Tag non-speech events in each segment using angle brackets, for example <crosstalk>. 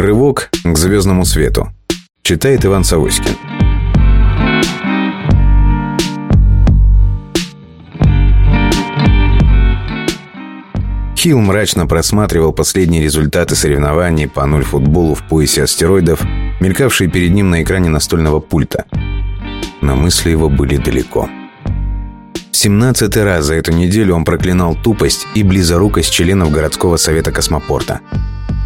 Рывок к звездному свету. Читает Иван Савоськин. Хилл мрачно просматривал последние результаты соревнований по нуль футболу в поясе астероидов, мелькавшие перед ним на экране настольного пульта. Но мысли его были далеко. Семнадцатый раз за эту неделю он проклинал тупость и близорукость членов городского совета космопорта.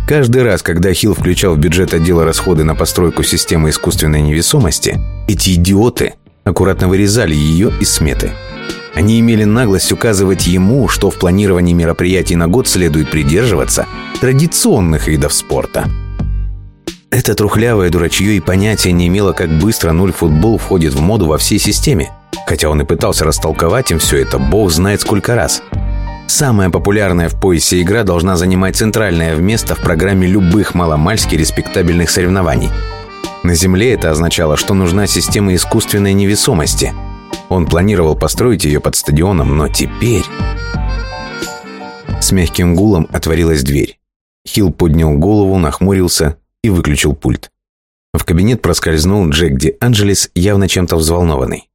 Каждый раз, когда Хилл включал в бюджет отдела расходы на постройку системы искусственной невесомости, эти идиоты аккуратно вырезали ее из сметы – они имели наглость указывать ему, что в планировании мероприятий на год следует придерживаться традиционных видов спорта. Это трухлявое дурачье и понятия не имело, как быстро нуль футбол входит в моду во всей системе. Хотя он и пытался растолковать им все это, бог знает сколько раз. Самая популярная в поясе игра должна занимать центральное место в программе любых маломальски респектабельных соревнований. На Земле это означало, что нужна система искусственной невесомости – он планировал построить ее под стадионом, но теперь... С мягким гулом отворилась дверь. Хилл поднял голову, нахмурился и выключил пульт. В кабинет проскользнул Джек Ди Анджелес, явно чем-то взволнованный.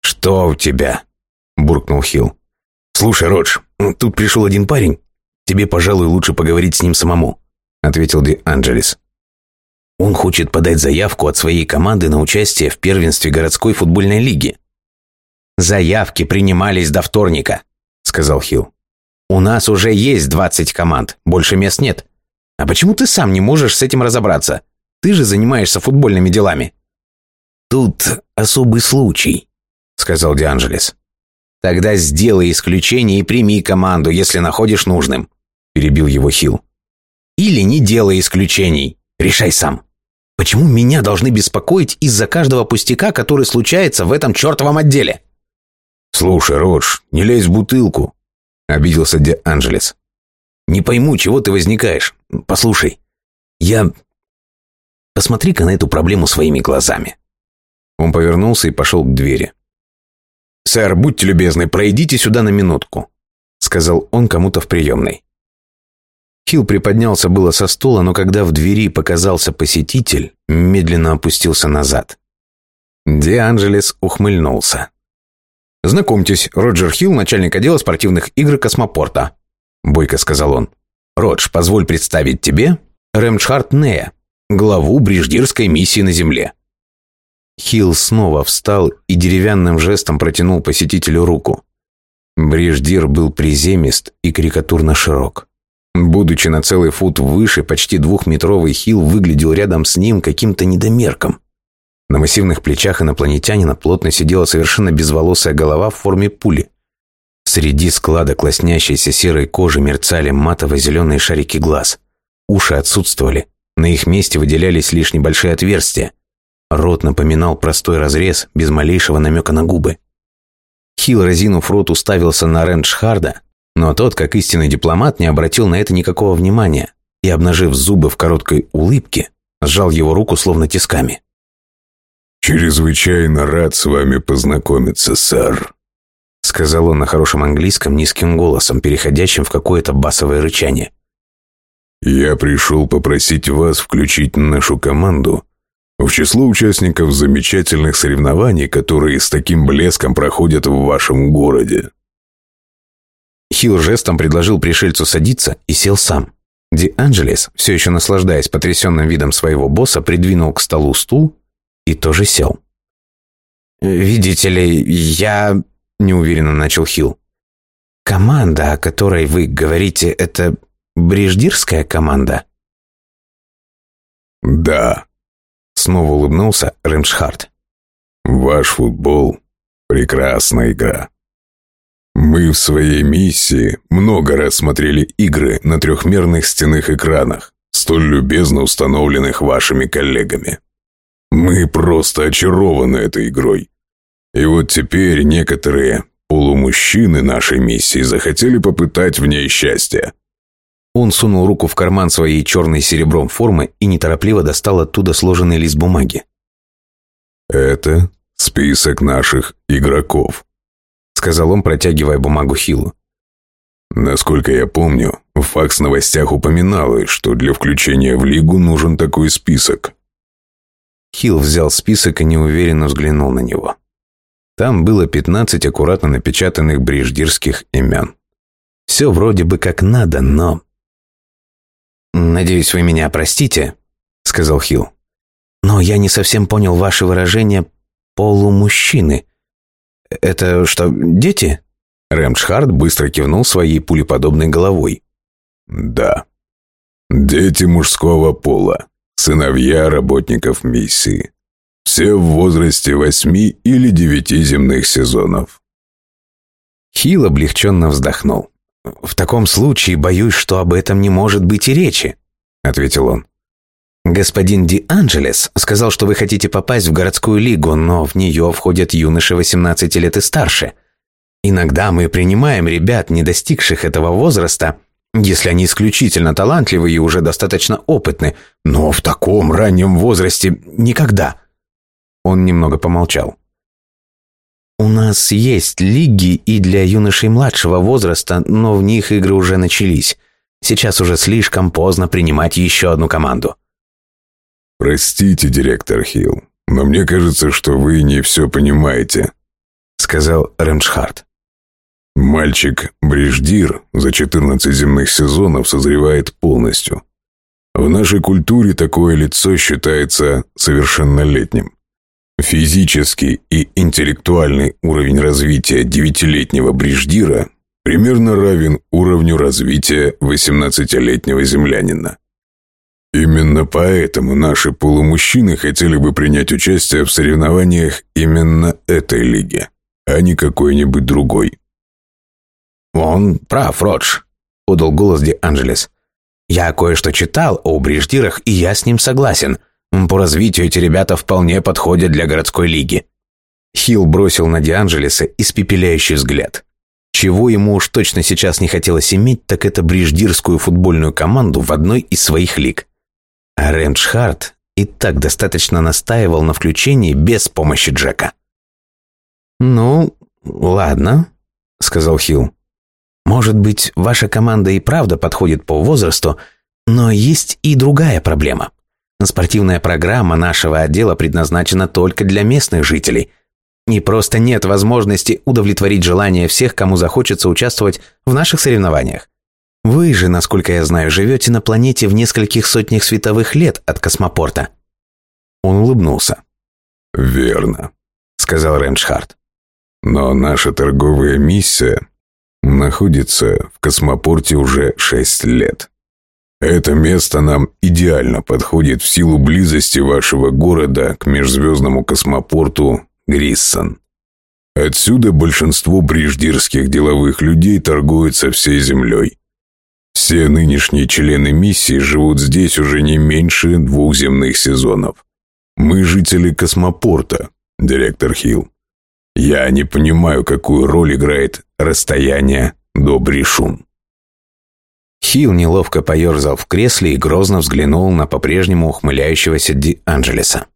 «Что у тебя?» – буркнул Хилл. «Слушай, Родж, тут пришел один парень. Тебе, пожалуй, лучше поговорить с ним самому», – ответил Ди Анджелес. «Он хочет подать заявку от своей команды на участие в первенстве городской футбольной лиги. «Заявки принимались до вторника», — сказал Хилл. «У нас уже есть 20 команд, больше мест нет. А почему ты сам не можешь с этим разобраться? Ты же занимаешься футбольными делами». «Тут особый случай», — сказал Дианджелес. «Тогда сделай исключение и прими команду, если находишь нужным», — перебил его Хилл. «Или не делай исключений. Решай сам. Почему меня должны беспокоить из-за каждого пустяка, который случается в этом чертовом отделе?» «Слушай, Родж, не лезь в бутылку», — обиделся Де Анджелес. «Не пойму, чего ты возникаешь. Послушай, я... Посмотри-ка на эту проблему своими глазами». Он повернулся и пошел к двери. «Сэр, будьте любезны, пройдите сюда на минутку», — сказал он кому-то в приемной. Хилл приподнялся было со стула, но когда в двери показался посетитель, медленно опустился назад. Де Анджелес ухмыльнулся. «Знакомьтесь, Роджер Хилл, начальник отдела спортивных игр космопорта», — бойко сказал он. «Родж, позволь представить тебе Рэмчхарт Нея, главу бриждирской миссии на Земле». Хилл снова встал и деревянным жестом протянул посетителю руку. Бриждир был приземист и карикатурно широк. Будучи на целый фут выше, почти двухметровый Хилл выглядел рядом с ним каким-то недомерком. На массивных плечах инопланетянина плотно сидела совершенно безволосая голова в форме пули. Среди складок лоснящейся серой кожи мерцали матово-зеленые шарики глаз. Уши отсутствовали. На их месте выделялись лишь небольшие отверстия. Рот напоминал простой разрез, без малейшего намека на губы. Хил, разинув рот, уставился на Рэншхарда, но тот, как истинный дипломат, не обратил на это никакого внимания и, обнажив зубы в короткой улыбке, сжал его руку словно тисками. «Чрезвычайно рад с вами познакомиться, сэр», — сказал он на хорошем английском низким голосом, переходящим в какое-то басовое рычание. «Я пришел попросить вас включить нашу команду в число участников замечательных соревнований, которые с таким блеском проходят в вашем городе». Хилл жестом предложил пришельцу садиться и сел сам. Ди Анджелес, все еще наслаждаясь потрясенным видом своего босса, придвинул к столу стул и тоже сел. «Видите ли, я...» — неуверенно начал Хилл. «Команда, о которой вы говорите, это бриждирская команда?» «Да», — снова улыбнулся Рэмшхарт. «Ваш футбол — прекрасная игра. Мы в своей миссии много раз смотрели игры на трехмерных стенных экранах, столь любезно установленных вашими коллегами. Мы просто очарованы этой игрой. И вот теперь некоторые полумужчины нашей миссии захотели попытать в ней счастье. Он сунул руку в карман своей черной серебром формы и неторопливо достал оттуда сложенный лист бумаги. «Это список наших игроков», — сказал он, протягивая бумагу Хилу. «Насколько я помню, В факс-новостях упоминалось, что для включения в лигу нужен такой список. Хилл взял список и неуверенно взглянул на него. Там было 15 аккуратно напечатанных бриждирских имен. Все вроде бы как надо, но... «Надеюсь, вы меня простите», — сказал Хилл. «Но я не совсем понял ваше выражение «полумужчины». Это что, дети?» Рэмшхард быстро кивнул своей пулеподобной головой. «Да. Дети мужского пола, сыновья работников миссии. Все в возрасте восьми или девяти земных сезонов». Хилл облегченно вздохнул. «В таком случае боюсь, что об этом не может быть и речи», — ответил он. «Господин Ди Анджелес сказал, что вы хотите попасть в городскую лигу, но в нее входят юноши 18 лет и старше. Иногда мы принимаем ребят, не достигших этого возраста, если они исключительно талантливы и уже достаточно опытны, но в таком раннем возрасте никогда». Он немного помолчал. «У нас есть лиги и для юношей младшего возраста, но в них игры уже начались. Сейчас уже слишком поздно принимать еще одну команду». «Простите, директор Хилл, но мне кажется, что вы не все понимаете», — сказал Ремшхарт. «Мальчик Бриждир за 14 земных сезонов созревает полностью. В нашей культуре такое лицо считается совершеннолетним. Физический и интеллектуальный уровень развития девятилетнего Бриждира примерно равен уровню развития 18-летнего землянина. Именно поэтому наши полумужчины хотели бы принять участие в соревнованиях именно этой лиги, а не какой-нибудь другой. «Он прав, Родж», — подал голос Ди Анджелес. «Я кое-что читал о Бриждирах, и я с ним согласен. По развитию эти ребята вполне подходят для городской лиги». Хилл бросил на Ди Анджелеса испепеляющий взгляд. Чего ему уж точно сейчас не хотелось иметь, так это бриждирскую футбольную команду в одной из своих лиг. А Рэмшхарт и так достаточно настаивал на включении без помощи Джека. «Ну, ладно», — сказал Хилл. «Может быть, ваша команда и правда подходит по возрасту, но есть и другая проблема. Спортивная программа нашего отдела предназначена только для местных жителей. И просто нет возможности удовлетворить желания всех, кому захочется участвовать в наших соревнованиях. Вы же, насколько я знаю, живете на планете в нескольких сотнях световых лет от космопорта». Он улыбнулся. «Верно», — сказал Реншхард. «Но наша торговая миссия находится в космопорте уже шесть лет. Это место нам идеально подходит в силу близости вашего города к межзвездному космопорту Гриссон. Отсюда большинство бриждирских деловых людей торгуют со всей Землей. Все нынешние члены миссии живут здесь уже не меньше двух земных сезонов. Мы жители космопорта, директор Хилл. Я не понимаю, какую роль играет расстояние до Бришун. Хилл неловко поерзал в кресле и грозно взглянул на по-прежнему ухмыляющегося Ди Анджелеса.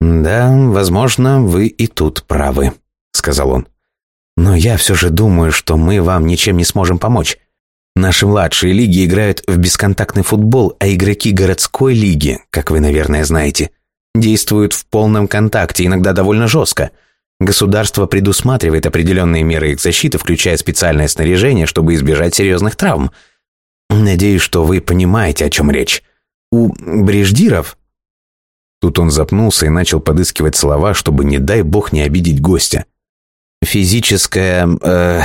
«Да, возможно, вы и тут правы», — сказал он. «Но я все же думаю, что мы вам ничем не сможем помочь. Наши младшие лиги играют в бесконтактный футбол, а игроки городской лиги, как вы, наверное, знаете, действуют в полном контакте, иногда довольно жестко. Государство предусматривает определенные меры их защиты, включая специальное снаряжение, чтобы избежать серьезных травм. Надеюсь, что вы понимаете, о чем речь. У бриждиров... Тут он запнулся и начал подыскивать слова, чтобы, не дай бог, не обидеть гостя. Физическая э,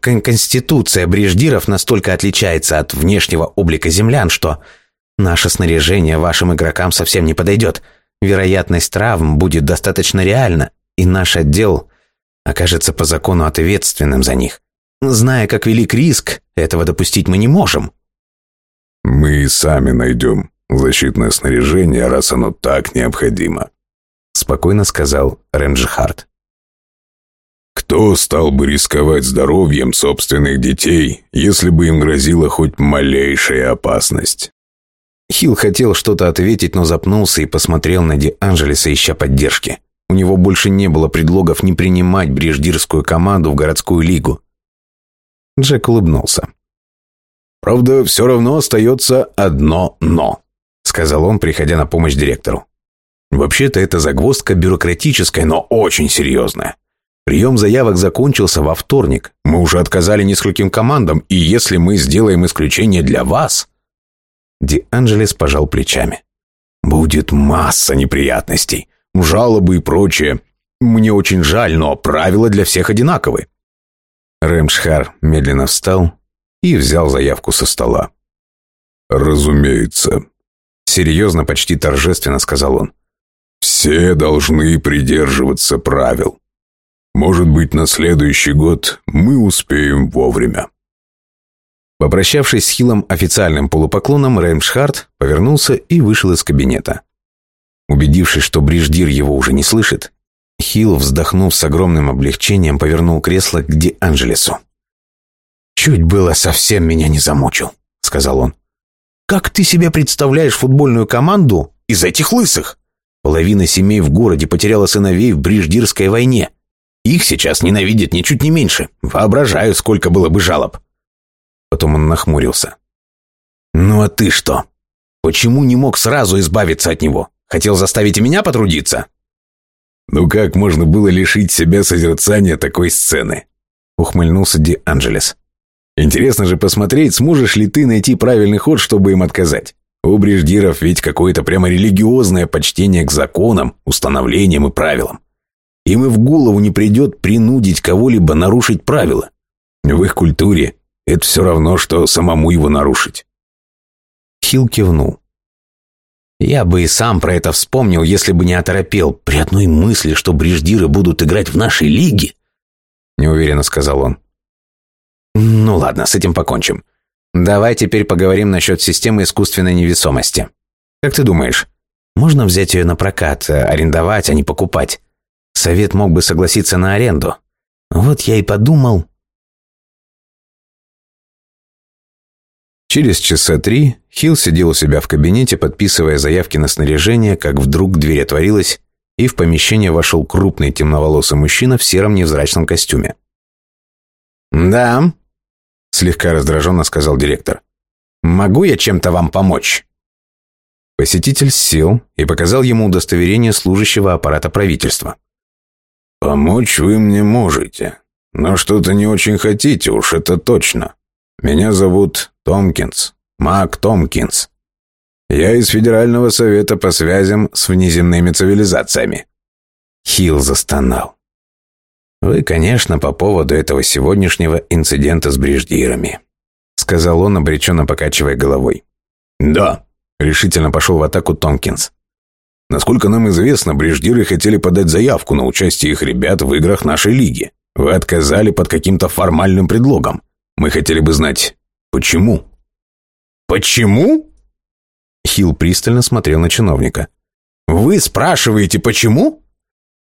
конституция бриждиров настолько отличается от внешнего облика землян, что наше снаряжение вашим игрокам совсем не подойдет. Вероятность травм будет достаточно реальна, и наш отдел окажется по закону ответственным за них. Зная, как велик риск, этого допустить мы не можем. Мы сами найдем защитное снаряжение, раз оно так необходимо, спокойно сказал Ренджихард. Кто стал бы рисковать здоровьем собственных детей, если бы им грозила хоть малейшая опасность? Хилл хотел что-то ответить, но запнулся и посмотрел на Ди Анджелеса, ища поддержки. У него больше не было предлогов не принимать бриждирскую команду в городскую лигу. Джек улыбнулся. Правда, все равно остается одно «но», сказал он, приходя на помощь директору. Вообще-то это загвоздка бюрократическая, но очень серьезная. Прием заявок закончился во вторник. Мы уже отказали нескольким командам, и если мы сделаем исключение для вас...» Ди Анджелес пожал плечами. «Будет масса неприятностей, жалобы и прочее. Мне очень жаль, но правила для всех одинаковы». Рэмшхар медленно встал и взял заявку со стола. «Разумеется», — серьезно, почти торжественно сказал он. «Все должны придерживаться правил. Может быть, на следующий год мы успеем вовремя. Попрощавшись с Хиллом официальным полупоклоном, Реймшхарт повернулся и вышел из кабинета. Убедившись, что Бриждир его уже не слышит, Хилл, вздохнув с огромным облегчением, повернул кресло к Ди Анджелесу. «Чуть было совсем меня не замучил», — сказал он. «Как ты себе представляешь футбольную команду из этих лысых? Половина семей в городе потеряла сыновей в Бриждирской войне. Их сейчас ненавидят ничуть не меньше. Воображаю, сколько было бы жалоб. Потом он нахмурился. «Ну а ты что? Почему не мог сразу избавиться от него? Хотел заставить и меня потрудиться?» «Ну как можно было лишить себя созерцания такой сцены?» Ухмыльнулся Ди Анджелес. «Интересно же посмотреть, сможешь ли ты найти правильный ход, чтобы им отказать. У бриждиров ведь какое-то прямо религиозное почтение к законам, установлениям и правилам. Им и в голову не придет принудить кого-либо нарушить правила. В их культуре это все равно, что самому его нарушить. Хилл кивнул. «Я бы и сам про это вспомнил, если бы не оторопел при одной мысли, что бриждиры будут играть в нашей лиге», — неуверенно сказал он. «Ну ладно, с этим покончим. Давай теперь поговорим насчет системы искусственной невесомости. Как ты думаешь, можно взять ее на прокат, арендовать, а не покупать? Совет мог бы согласиться на аренду. Вот я и подумал. Через часа три Хилл сидел у себя в кабинете, подписывая заявки на снаряжение, как вдруг дверь отворилась, и в помещение вошел крупный темноволосый мужчина в сером невзрачном костюме. «Да», — слегка раздраженно сказал директор. «Могу я чем-то вам помочь?» Посетитель сел и показал ему удостоверение служащего аппарата правительства. «Помочь вы мне можете, но что-то не очень хотите, уж это точно. Меня зовут Томкинс, Мак Томкинс. Я из Федерального совета по связям с внеземными цивилизациями». Хилл застонал. «Вы, конечно, по поводу этого сегодняшнего инцидента с бриждирами», сказал он, обреченно покачивая головой. «Да», — решительно пошел в атаку Томкинс. Насколько нам известно, бриждиры хотели подать заявку на участие их ребят в играх нашей лиги. Вы отказали под каким-то формальным предлогом. Мы хотели бы знать, почему?» «Почему?» Хилл пристально смотрел на чиновника. «Вы спрашиваете, почему?»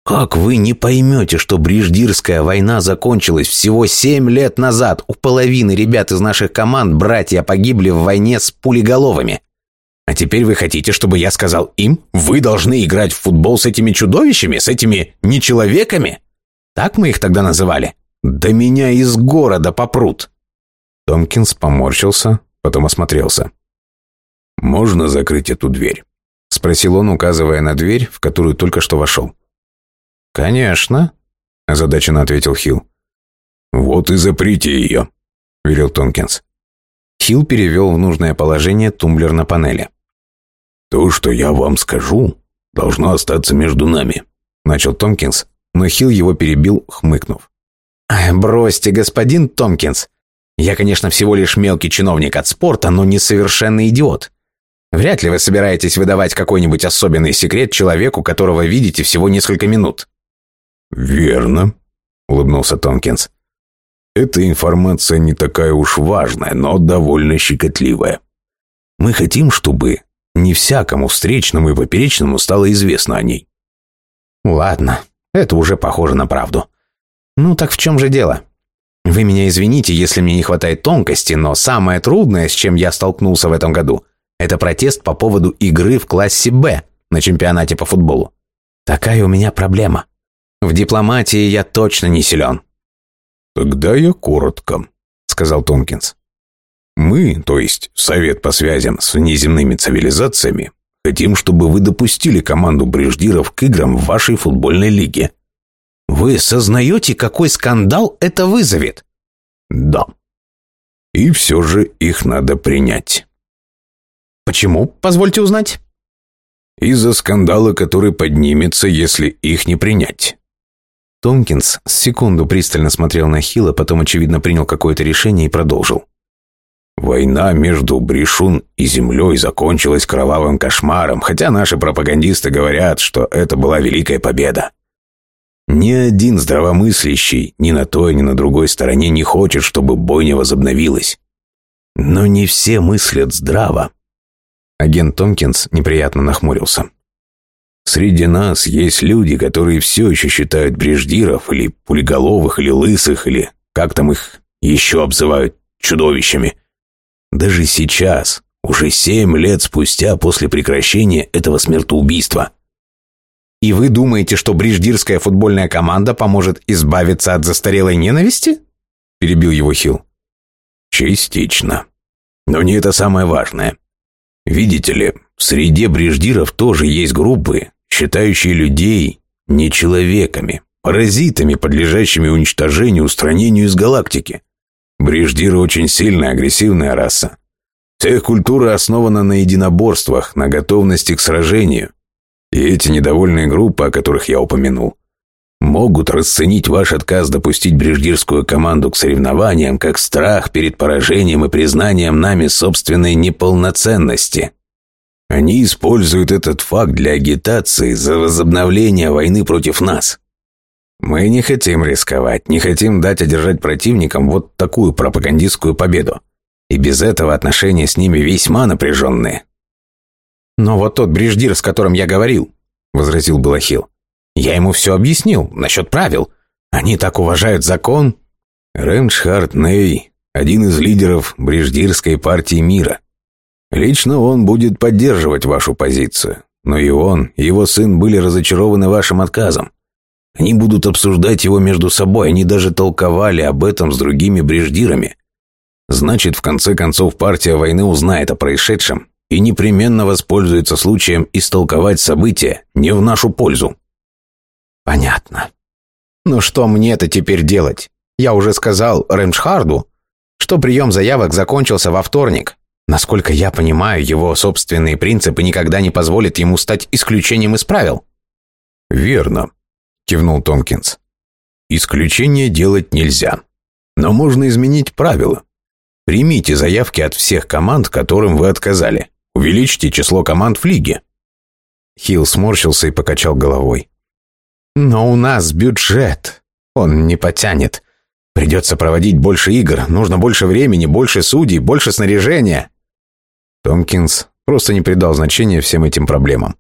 «Как вы не поймете, что Бриждирская война закончилась всего семь лет назад? У половины ребят из наших команд братья погибли в войне с пулеголовыми. А теперь вы хотите, чтобы я сказал им, вы должны играть в футбол с этими чудовищами, с этими нечеловеками? Так мы их тогда называли? Да меня из города попрут!» Томкинс поморщился, потом осмотрелся. «Можно закрыть эту дверь?» — спросил он, указывая на дверь, в которую только что вошел. «Конечно», — озадаченно ответил Хилл. «Вот и заприте ее», — велел Тонкинс. Хилл перевел в нужное положение тумблер на панели. «То, что я вам скажу, должно остаться между нами», — начал Томкинс, но Хилл его перебил, хмыкнув. «Бросьте, господин Томкинс. Я, конечно, всего лишь мелкий чиновник от спорта, но не совершенный идиот. Вряд ли вы собираетесь выдавать какой-нибудь особенный секрет человеку, которого видите всего несколько минут». «Верно», — улыбнулся Томкинс. «Эта информация не такая уж важная, но довольно щекотливая. Мы хотим, чтобы не всякому встречному и поперечному стало известно о ней. Ладно, это уже похоже на правду. Ну так в чем же дело? Вы меня извините, если мне не хватает тонкости, но самое трудное, с чем я столкнулся в этом году, это протест по поводу игры в классе «Б» на чемпионате по футболу. Такая у меня проблема. В дипломатии я точно не силен. «Тогда я коротко», — сказал Тонкинс. Мы, то есть Совет по связям с внеземными цивилизациями, хотим, чтобы вы допустили команду бриждиров к играм в вашей футбольной лиге. Вы сознаете, какой скандал это вызовет? Да. И все же их надо принять. Почему, позвольте узнать? Из-за скандала, который поднимется, если их не принять. Томкинс секунду пристально смотрел на Хилла, потом, очевидно, принял какое-то решение и продолжил. Война между Бришун и Землей закончилась кровавым кошмаром, хотя наши пропагандисты говорят, что это была великая победа. Ни один здравомыслящий ни на той, ни на другой стороне не хочет, чтобы бойня возобновилась. Но не все мыслят здраво. Агент Томкинс неприятно нахмурился. Среди нас есть люди, которые все еще считают бреждиров, или пулеголовых, или лысых, или как там их еще обзывают чудовищами. Даже сейчас, уже семь лет спустя после прекращения этого смертоубийства. И вы думаете, что бриждирская футбольная команда поможет избавиться от застарелой ненависти? Перебил его Хилл. Частично. Но не это самое важное. Видите ли, в среде бриждиров тоже есть группы, считающие людей не человеками, паразитами, подлежащими уничтожению, устранению из галактики. Бриждиры очень сильная, агрессивная раса. Вся их культура основана на единоборствах, на готовности к сражению. И эти недовольные группы, о которых я упомянул, могут расценить ваш отказ допустить бриждирскую команду к соревнованиям как страх перед поражением и признанием нами собственной неполноценности. Они используют этот факт для агитации за возобновление войны против нас. Мы не хотим рисковать, не хотим дать одержать противникам вот такую пропагандистскую победу. И без этого отношения с ними весьма напряженные. «Но вот тот бриждир, с которым я говорил», — возразил Балахил, я ему все объяснил насчет правил. Они так уважают закон. Рэмшхард Ней – один из лидеров Бриждирской партии мира. Лично он будет поддерживать вашу позицию. Но и он, и его сын были разочарованы вашим отказом. Они будут обсуждать его между собой, они даже толковали об этом с другими бриждирами. Значит, в конце концов, партия войны узнает о происшедшем и непременно воспользуется случаем истолковать события не в нашу пользу. Понятно. Ну что мне это теперь делать? Я уже сказал Рэмшхарду, что прием заявок закончился во вторник. Насколько я понимаю, его собственные принципы никогда не позволят ему стать исключением из правил. Верно, кивнул Томкинс. Исключение делать нельзя. Но можно изменить правила. Примите заявки от всех команд, которым вы отказали. Увеличьте число команд в лиге. Хилл сморщился и покачал головой. Но у нас бюджет. Он не потянет. Придется проводить больше игр, нужно больше времени, больше судей, больше снаряжения. Томкинс просто не придал значения всем этим проблемам.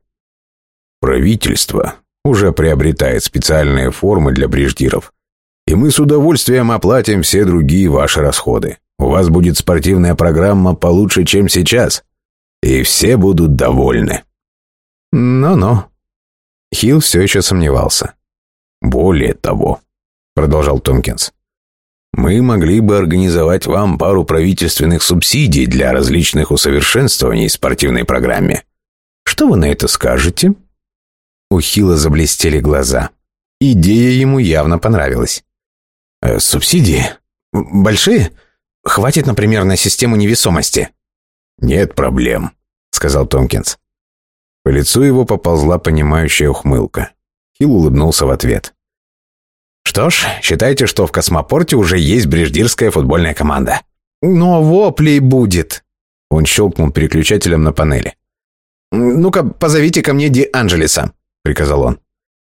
Правительство уже приобретает специальные формы для бриждиров, и мы с удовольствием оплатим все другие ваши расходы. У вас будет спортивная программа получше, чем сейчас, и все будут довольны. Ну-ну. Хилл все еще сомневался. «Более того», — продолжал Томкинс, «мы могли бы организовать вам пару правительственных субсидий для различных усовершенствований в спортивной программе. Что вы на это скажете?» У Хилла заблестели глаза. Идея ему явно понравилась. «Э, «Субсидии? Большие? Хватит, например, на систему невесомости?» «Нет проблем», — сказал Томкинс. По лицу его поползла понимающая ухмылка. Хилл улыбнулся в ответ. «Что ж, считайте, что в космопорте уже есть бриждирская футбольная команда». «Но воплей будет!» Он щелкнул переключателем на панели. «Ну-ка, позовите ко мне Ди Анджелеса», — приказал он.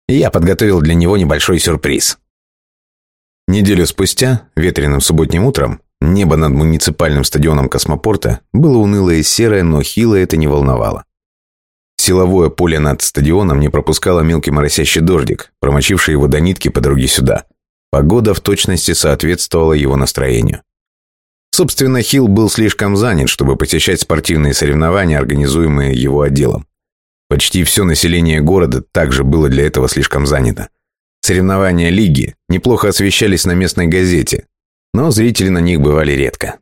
Я подготовил для него небольшой сюрприз. Неделю спустя, ветреным субботним утром, небо над муниципальным стадионом космопорта было унылое и серое, но Хила это не волновало. Силовое поле над стадионом не пропускало мелкий моросящий дождик, промочивший его до нитки по дороге сюда. Погода в точности соответствовала его настроению. Собственно, Хилл был слишком занят, чтобы посещать спортивные соревнования, организуемые его отделом. Почти все население города также было для этого слишком занято. Соревнования лиги неплохо освещались на местной газете, но зрители на них бывали редко.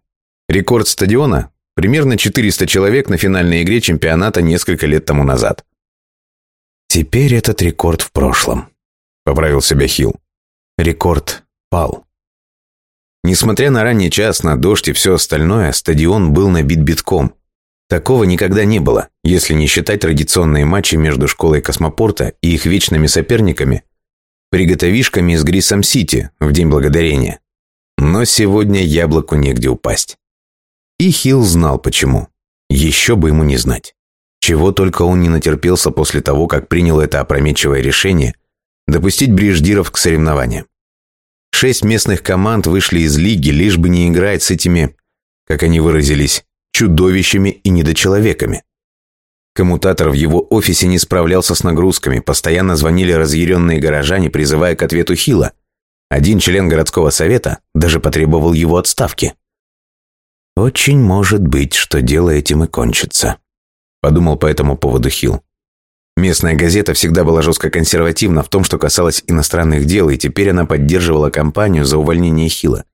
Рекорд стадиона – примерно 400 человек на финальной игре чемпионата несколько лет тому назад. Теперь этот рекорд в прошлом, поправил себя Хилл. Рекорд пал. Несмотря на ранний час, на дождь и все остальное, стадион был набит битком. Такого никогда не было, если не считать традиционные матчи между школой космопорта и их вечными соперниками, приготовишками из Грисом-Сити в День Благодарения. Но сегодня яблоку негде упасть. И Хилл знал почему. Еще бы ему не знать. Чего только он не натерпелся после того, как принял это опрометчивое решение допустить бриждиров к соревнованиям. Шесть местных команд вышли из лиги, лишь бы не играть с этими, как они выразились, чудовищами и недочеловеками. Коммутатор в его офисе не справлялся с нагрузками, постоянно звонили разъяренные горожане, призывая к ответу Хила. Один член городского совета даже потребовал его отставки. «Очень может быть, что дело этим и кончится», – подумал по этому поводу Хилл. Местная газета всегда была жестко консервативна в том, что касалось иностранных дел, и теперь она поддерживала кампанию за увольнение Хила.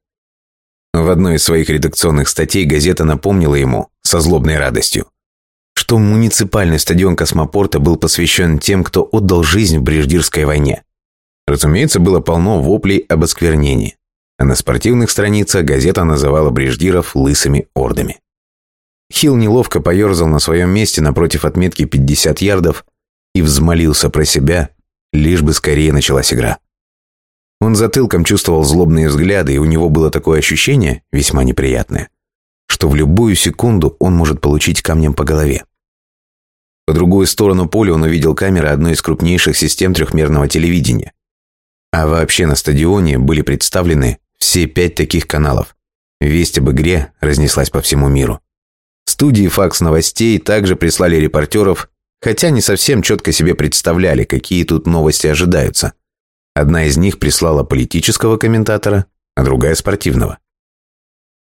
В одной из своих редакционных статей газета напомнила ему, со злобной радостью, что муниципальный стадион космопорта был посвящен тем, кто отдал жизнь в Бреждирской войне. Разумеется, было полно воплей об осквернении, а на спортивных страницах газета называла Бреждиров лысыми ордами. Хилл неловко поерзал на своем месте напротив отметки 50 ярдов и взмолился про себя, лишь бы скорее началась игра. Он затылком чувствовал злобные взгляды, и у него было такое ощущение, весьма неприятное, что в любую секунду он может получить камнем по голове. По другую сторону поля он увидел камеры одной из крупнейших систем трехмерного телевидения. А вообще на стадионе были представлены все пять таких каналов. Весть об игре разнеслась по всему миру. Студии «Факс новостей» также прислали репортеров хотя не совсем четко себе представляли, какие тут новости ожидаются. Одна из них прислала политического комментатора, а другая спортивного.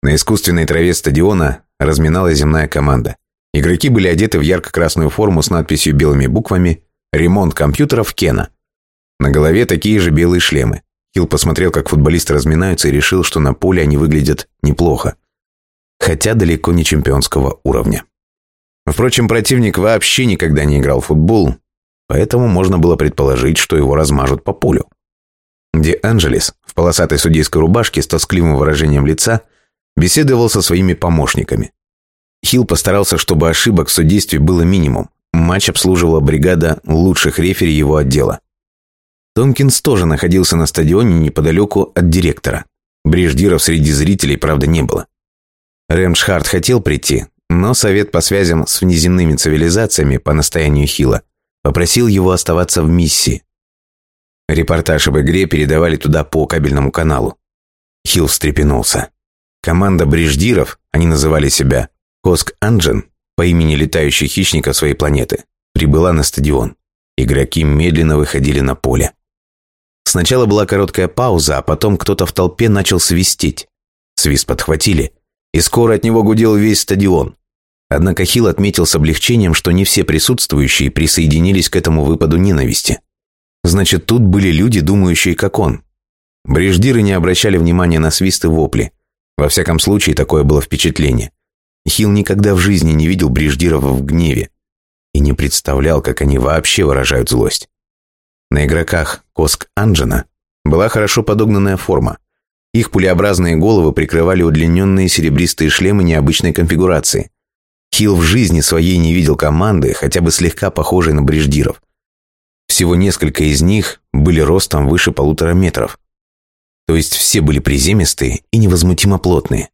На искусственной траве стадиона разминалась земная команда. Игроки были одеты в ярко-красную форму с надписью белыми буквами «Ремонт компьютеров Кена». На голове такие же белые шлемы. Хилл посмотрел, как футболисты разминаются и решил, что на поле они выглядят неплохо. Хотя далеко не чемпионского уровня. Впрочем, противник вообще никогда не играл в футбол, поэтому можно было предположить, что его размажут по полю. Де Анджелес в полосатой судейской рубашке с тоскливым выражением лица беседовал со своими помощниками. Хилл постарался, чтобы ошибок в судействе было минимум. Матч обслуживала бригада лучших рефери его отдела. Томпкинс тоже находился на стадионе неподалеку от директора. Бреждиров среди зрителей, правда, не было. Рэмшхард хотел прийти, но Совет по связям с внеземными цивилизациями по настоянию Хила попросил его оставаться в миссии. Репортаж об игре передавали туда по кабельному каналу. Хилл встрепенулся. Команда бриждиров, они называли себя Коск Анджен, по имени летающих хищников своей планеты, прибыла на стадион. Игроки медленно выходили на поле. Сначала была короткая пауза, а потом кто-то в толпе начал свистеть. Свист подхватили, и скоро от него гудел весь стадион. Однако Хилл отметил с облегчением, что не все присутствующие присоединились к этому выпаду ненависти. Значит, тут были люди, думающие, как он. Бреждиры не обращали внимания на свист и вопли. Во всяком случае, такое было впечатление. Хилл никогда в жизни не видел бреждиров в гневе и не представлял, как они вообще выражают злость. На игроках Коск Анджена была хорошо подогнанная форма. Их пулеобразные головы прикрывали удлиненные серебристые шлемы необычной конфигурации. Хилл в жизни своей не видел команды, хотя бы слегка похожей на бриждиров. Всего несколько из них были ростом выше полутора метров. То есть все были приземистые и невозмутимо плотные.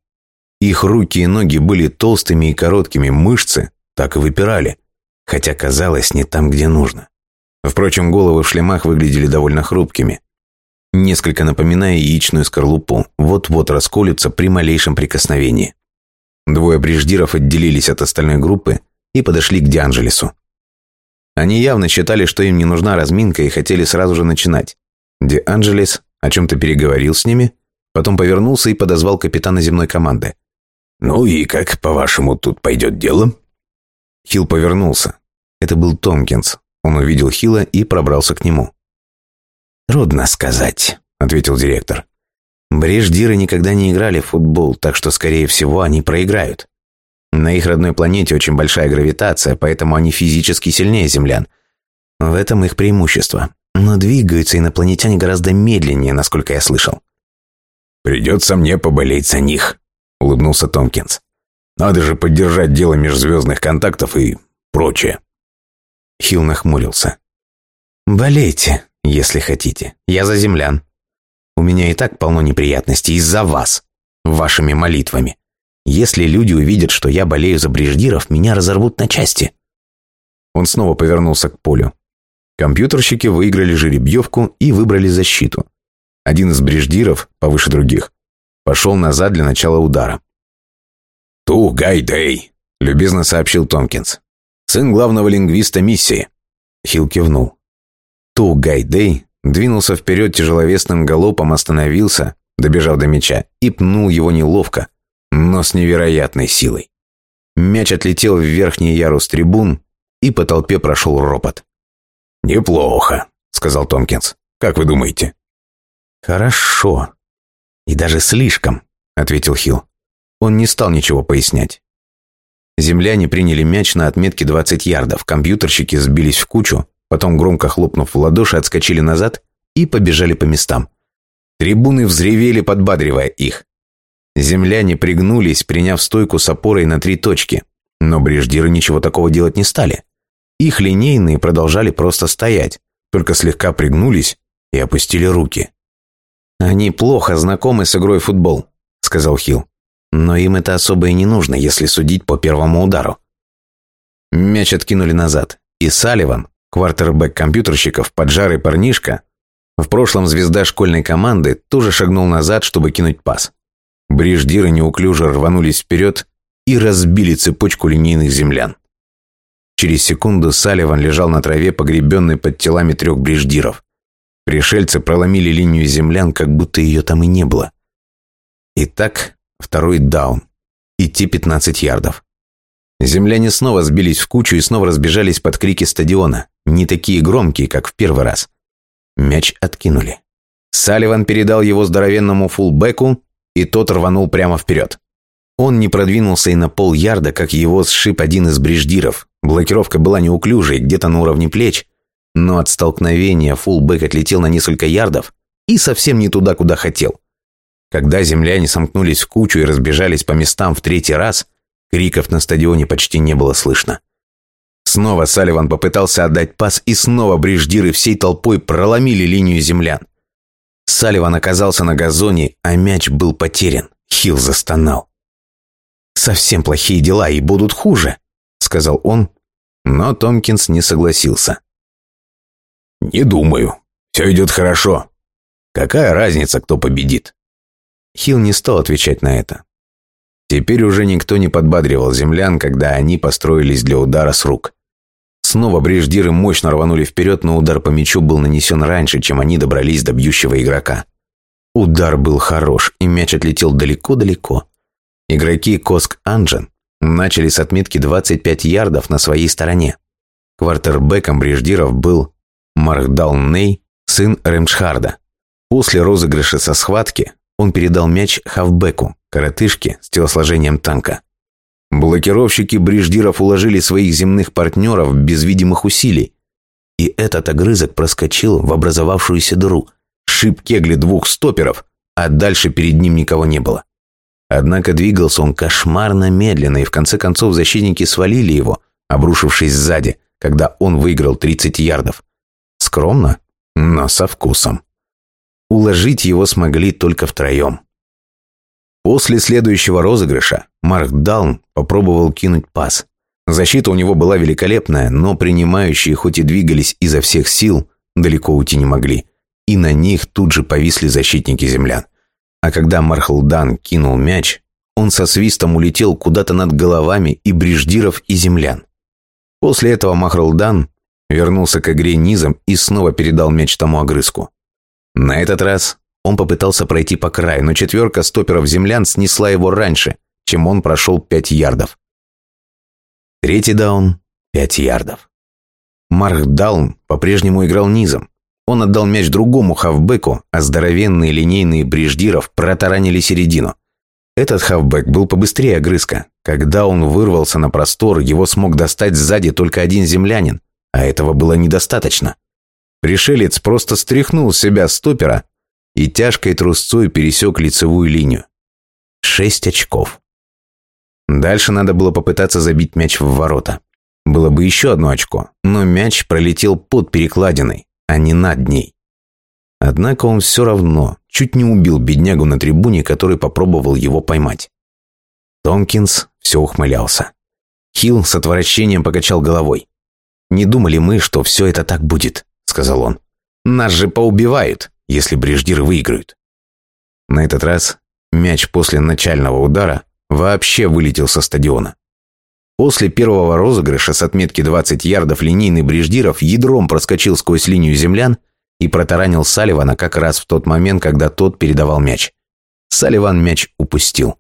Их руки и ноги были толстыми и короткими, мышцы так и выпирали, хотя казалось не там, где нужно. Впрочем, головы в шлемах выглядели довольно хрупкими несколько напоминая яичную скорлупу, вот-вот расколется при малейшем прикосновении. Двое бриждиров отделились от остальной группы и подошли к Дианджелесу. Они явно считали, что им не нужна разминка и хотели сразу же начинать. Ди Анджелес о чем-то переговорил с ними, потом повернулся и подозвал капитана земной команды. «Ну и как, по-вашему, тут пойдет дело?» Хилл повернулся. Это был Томкинс. Он увидел Хилла и пробрался к нему. «Трудно сказать», — ответил директор. Бреждиры никогда не играли в футбол, так что, скорее всего, они проиграют. На их родной планете очень большая гравитация, поэтому они физически сильнее землян. В этом их преимущество. Но двигаются инопланетяне гораздо медленнее, насколько я слышал. «Придется мне поболеть за них», — улыбнулся Томпкинс. «Надо же поддержать дело межзвездных контактов и прочее». Хилл нахмурился. «Болейте, если хотите. Я за землян. У меня и так полно неприятностей из-за вас, вашими молитвами. Если люди увидят, что я болею за бреждиров, меня разорвут на части». Он снова повернулся к полю. Компьютерщики выиграли жеребьевку и выбрали защиту. Один из бреждиров, повыше других, пошел назад для начала удара. «Ту Гайдей», — любезно сообщил Томпкинс. «Сын главного лингвиста миссии». Хилл кивнул. Ту Гайдей двинулся вперед тяжеловесным галопом, остановился, добежав до мяча, и пнул его неловко, но с невероятной силой. Мяч отлетел в верхний ярус трибун, и по толпе прошел ропот. «Неплохо», — сказал Томпкинс. «Как вы думаете?» «Хорошо. И даже слишком», — ответил Хилл. Он не стал ничего пояснять. Земляне приняли мяч на отметке 20 ярдов, компьютерщики сбились в кучу, потом, громко хлопнув в ладоши, отскочили назад и побежали по местам. Трибуны взревели, подбадривая их. Земляне пригнулись, приняв стойку с опорой на три точки, но бреждиры ничего такого делать не стали. Их линейные продолжали просто стоять, только слегка пригнулись и опустили руки. «Они плохо знакомы с игрой в футбол», — сказал Хилл. «Но им это особо и не нужно, если судить по первому удару». Мяч откинули назад, и Салливан, квартербэк компьютерщиков, поджарый парнишка, в прошлом звезда школьной команды, тоже шагнул назад, чтобы кинуть пас. Бриждиры неуклюже рванулись вперед и разбили цепочку линейных землян. Через секунду Салливан лежал на траве, погребенный под телами трех бриждиров. Пришельцы проломили линию землян, как будто ее там и не было. Итак, второй даун. Идти 15 ярдов. Земляне снова сбились в кучу и снова разбежались под крики стадиона, не такие громкие, как в первый раз. Мяч откинули. Салливан передал его здоровенному фулбеку, и тот рванул прямо вперед. Он не продвинулся и на пол ярда, как его сшиб один из бриждиров. Блокировка была неуклюжей, где-то на уровне плеч, но от столкновения фулбэк отлетел на несколько ярдов и совсем не туда, куда хотел. Когда земляне сомкнулись в кучу и разбежались по местам в третий раз, криков на стадионе почти не было слышно. Снова Салливан попытался отдать пас, и снова бриждиры всей толпой проломили линию землян. Салливан оказался на газоне, а мяч был потерян. Хилл застонал. «Совсем плохие дела и будут хуже», — сказал он, но Томпкинс не согласился. «Не думаю. Все идет хорошо. Какая разница, кто победит?» Хилл не стал отвечать на это. Теперь уже никто не подбадривал землян, когда они построились для удара с рук. Снова бриждиры мощно рванули вперед, но удар по мячу был нанесен раньше, чем они добрались до бьющего игрока. Удар был хорош, и мяч отлетел далеко-далеко. Игроки Коск Анджен начали с отметки 25 ярдов на своей стороне. Квартербеком бриждиров был Мархдал Ней, сын Ремшхарда. После розыгрыша со схватки он передал мяч хавбеку, коротышке с телосложением танка. Блокировщики бриждиров уложили своих земных партнеров без видимых усилий. И этот огрызок проскочил в образовавшуюся дыру, шип кегли двух стоперов, а дальше перед ним никого не было. Однако двигался он кошмарно медленно, и в конце концов защитники свалили его, обрушившись сзади, когда он выиграл 30 ярдов. Скромно, но со вкусом. Уложить его смогли только втроем. После следующего розыгрыша Марк Даун попробовал кинуть пас. Защита у него была великолепная, но принимающие хоть и двигались изо всех сил, далеко уйти не могли. И на них тут же повисли защитники землян. А когда Мархалдан кинул мяч, он со свистом улетел куда-то над головами и бриждиров, и землян. После этого Махралдан вернулся к игре низом и снова передал мяч тому огрызку. На этот раз он попытался пройти по краю, но четверка стоперов землян снесла его раньше, чем он прошел пять ярдов. Третий даун – пять ярдов. Марк Даун по-прежнему играл низом. Он отдал мяч другому хавбеку, а здоровенные линейные бриждиров протаранили середину. Этот хавбек был побыстрее огрызка. Когда он вырвался на простор, его смог достать сзади только один землянин, а этого было недостаточно. Пришелец просто стряхнул с себя стопера и тяжкой трусцой пересек лицевую линию. Шесть очков. Дальше надо было попытаться забить мяч в ворота. Было бы еще одно очко, но мяч пролетел под перекладиной, а не над ней. Однако он все равно чуть не убил беднягу на трибуне, который попробовал его поймать. Томкинс все ухмылялся. Хилл с отвращением покачал головой. «Не думали мы, что все это так будет», — сказал он. «Нас же поубивают, если бриждиры выиграют». На этот раз мяч после начального удара вообще вылетел со стадиона. После первого розыгрыша с отметки 20 ярдов линейный Бриждиров ядром проскочил сквозь линию землян и протаранил Салливана как раз в тот момент, когда тот передавал мяч. Салливан мяч упустил.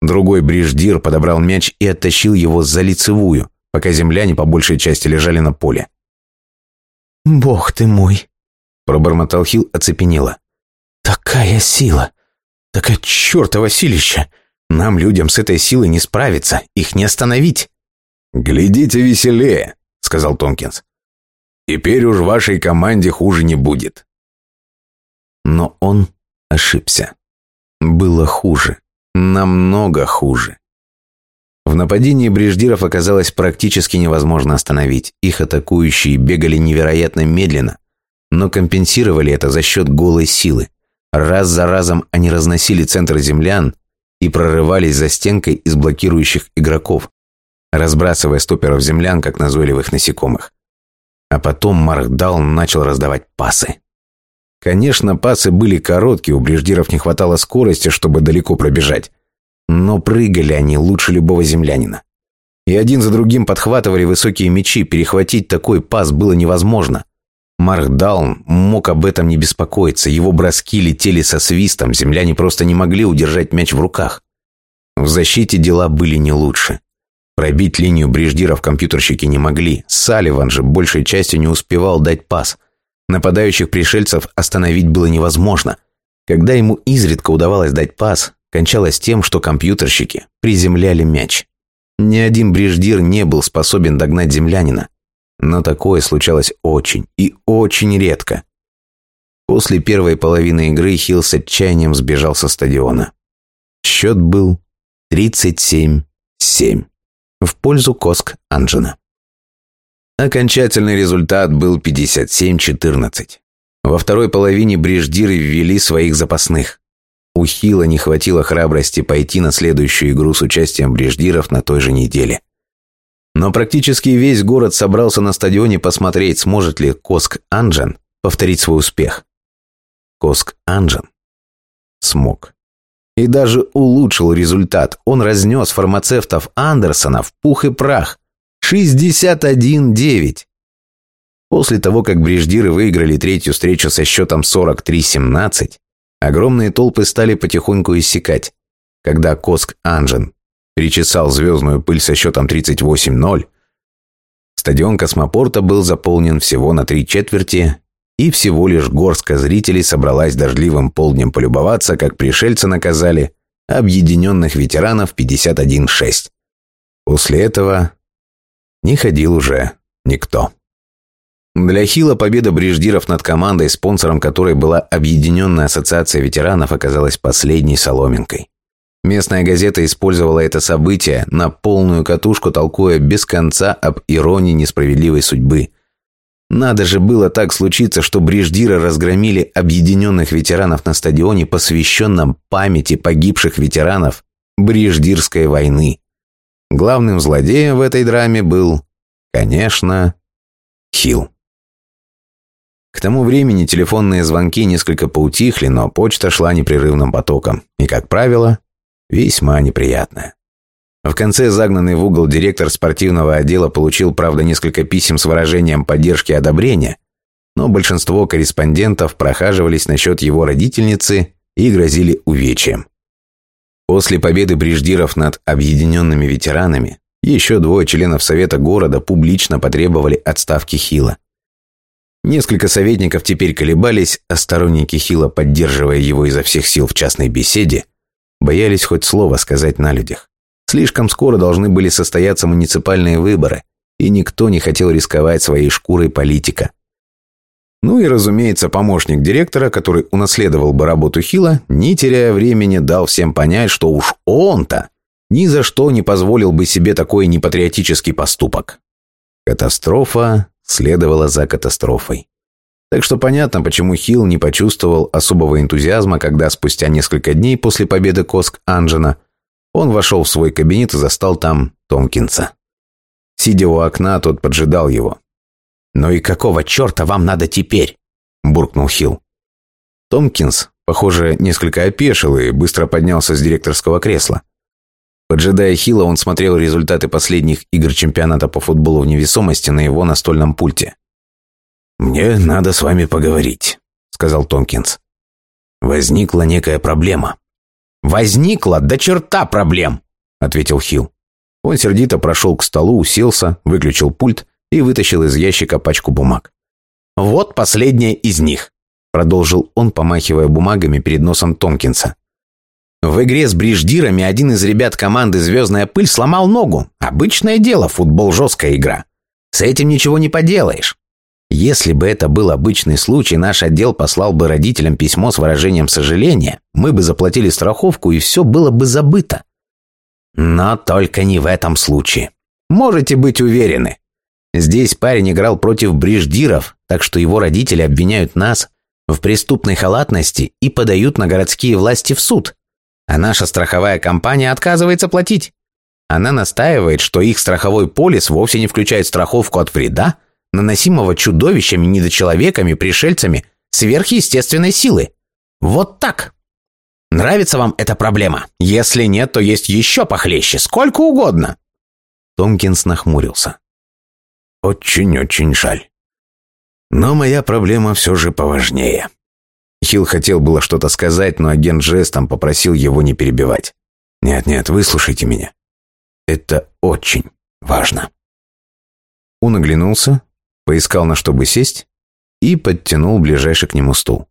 Другой Бриждир подобрал мяч и оттащил его за лицевую, пока земляне по большей части лежали на поле. «Бог ты мой!» – пробормотал Хилл оцепенело. «Такая сила! Такая чертова силища! Нам, людям, с этой силой не справиться, их не остановить. «Глядите веселее», — сказал Тонкинс. «Теперь уж вашей команде хуже не будет». Но он ошибся. Было хуже. Намного хуже. В нападении бриждиров оказалось практически невозможно остановить. Их атакующие бегали невероятно медленно, но компенсировали это за счет голой силы. Раз за разом они разносили центр землян, и прорывались за стенкой из блокирующих игроков, разбрасывая стоперов землян, как назойливых насекомых. А потом Марк Даун начал раздавать пасы. Конечно, пасы были короткие, у бриждиров не хватало скорости, чтобы далеко пробежать. Но прыгали они лучше любого землянина. И один за другим подхватывали высокие мячи, перехватить такой пас было невозможно. Марк Даун мог об этом не беспокоиться. Его броски летели со свистом, земляне просто не могли удержать мяч в руках. В защите дела были не лучше. Пробить линию бриждиров компьютерщики не могли. Салливан же большей частью не успевал дать пас. Нападающих пришельцев остановить было невозможно. Когда ему изредка удавалось дать пас, кончалось тем, что компьютерщики приземляли мяч. Ни один бриждир не был способен догнать землянина. Но такое случалось очень и очень редко. После первой половины игры Хилл с отчаянием сбежал со стадиона. Счет был 37-7 в пользу Коск Анджина. Окончательный результат был 57-14. Во второй половине бриждиры ввели своих запасных. У Хила не хватило храбрости пойти на следующую игру с участием бриждиров на той же неделе. Но практически весь город собрался на стадионе посмотреть, сможет ли Коск Анджан повторить свой успех. Коск Анджан смог. И даже улучшил результат. Он разнес фармацевтов Андерсона в пух и прах. 61-9. После того, как бриждиры выиграли третью встречу со счетом 43-17, огромные толпы стали потихоньку иссякать. Когда Коск Анджан перечесал звездную пыль со счетом 38-0. Стадион космопорта был заполнен всего на три четверти, и всего лишь горстка зрителей собралась дождливым полднем полюбоваться, как пришельцы наказали объединенных ветеранов 51-6. После этого не ходил уже никто. Для Хила победа бриждиров над командой, спонсором которой была Объединенная ассоциация ветеранов, оказалась последней соломинкой. Местная газета использовала это событие на полную катушку, толкуя без конца об иронии несправедливой судьбы. Надо же было так случиться, что бриждиры разгромили объединенных ветеранов на стадионе, посвященном памяти погибших ветеранов Бриждирской войны. Главным злодеем в этой драме был, конечно, Хилл. К тому времени телефонные звонки несколько поутихли, но почта шла непрерывным потоком. И, как правило, Весьма неприятно. В конце загнанный в угол директор спортивного отдела получил, правда, несколько писем с выражением поддержки и одобрения, но большинство корреспондентов прохаживались насчет его родительницы и грозили увечьем. После победы бриждиров над объединенными ветеранами еще двое членов Совета города публично потребовали отставки Хила. Несколько советников теперь колебались, а сторонники Хила, поддерживая его изо всех сил в частной беседе, боялись хоть слово сказать на людях. Слишком скоро должны были состояться муниципальные выборы, и никто не хотел рисковать своей шкурой политика. Ну и, разумеется, помощник директора, который унаследовал бы работу Хила, не теряя времени, дал всем понять, что уж он-то ни за что не позволил бы себе такой непатриотический поступок. Катастрофа следовала за катастрофой. Так что понятно, почему Хилл не почувствовал особого энтузиазма, когда спустя несколько дней после победы Коск Анджена он вошел в свой кабинет и застал там Томкинса. Сидя у окна, тот поджидал его. «Ну и какого черта вам надо теперь?» – буркнул Хилл. Томкинс, похоже, несколько опешил и быстро поднялся с директорского кресла. Поджидая Хила, он смотрел результаты последних игр чемпионата по футболу в невесомости на его настольном пульте. «Мне надо с вами поговорить», — сказал Томкинс. «Возникла некая проблема». «Возникла до черта проблем», — ответил Хилл. Он сердито прошел к столу, уселся, выключил пульт и вытащил из ящика пачку бумаг. «Вот последняя из них», — продолжил он, помахивая бумагами перед носом Томкинса. В игре с бриждирами один из ребят команды «Звездная пыль» сломал ногу. Обычное дело, футбол – жесткая игра. С этим ничего не поделаешь. Если бы это был обычный случай, наш отдел послал бы родителям письмо с выражением сожаления, мы бы заплатили страховку, и все было бы забыто. Но только не в этом случае. Можете быть уверены. Здесь парень играл против бриждиров, так что его родители обвиняют нас в преступной халатности и подают на городские власти в суд а наша страховая компания отказывается платить. Она настаивает, что их страховой полис вовсе не включает страховку от вреда, наносимого чудовищами, недочеловеками, пришельцами сверхъестественной силы. Вот так. Нравится вам эта проблема? Если нет, то есть еще похлеще, сколько угодно. Томкинс нахмурился. Очень-очень жаль. Но моя проблема все же поважнее. Хилл хотел было что-то сказать, но агент жестом попросил его не перебивать. «Нет-нет, выслушайте меня. Это очень важно». Он оглянулся, поискал на что бы сесть и подтянул ближайший к нему стул.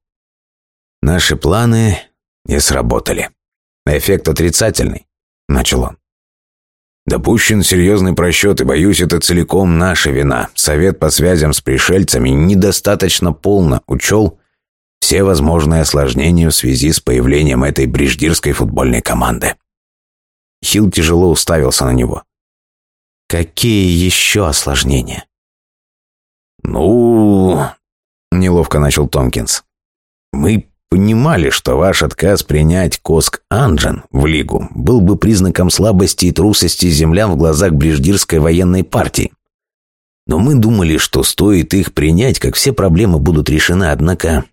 «Наши планы не сработали. Эффект отрицательный», — начал он. «Допущен серьезный просчет, и, боюсь, это целиком наша вина. Совет по связям с пришельцами недостаточно полно учел все возможные осложнения в связи с появлением этой бриждирской футбольной команды. Хилл тяжело уставился на него. «Какие еще осложнения?» «Ну...» — неловко начал Томкинс. «Мы понимали, что ваш отказ принять Коск Анджен в Лигу был бы признаком слабости и трусости землян в глазах бриждирской военной партии. Но мы думали, что стоит их принять, как все проблемы будут решены, однако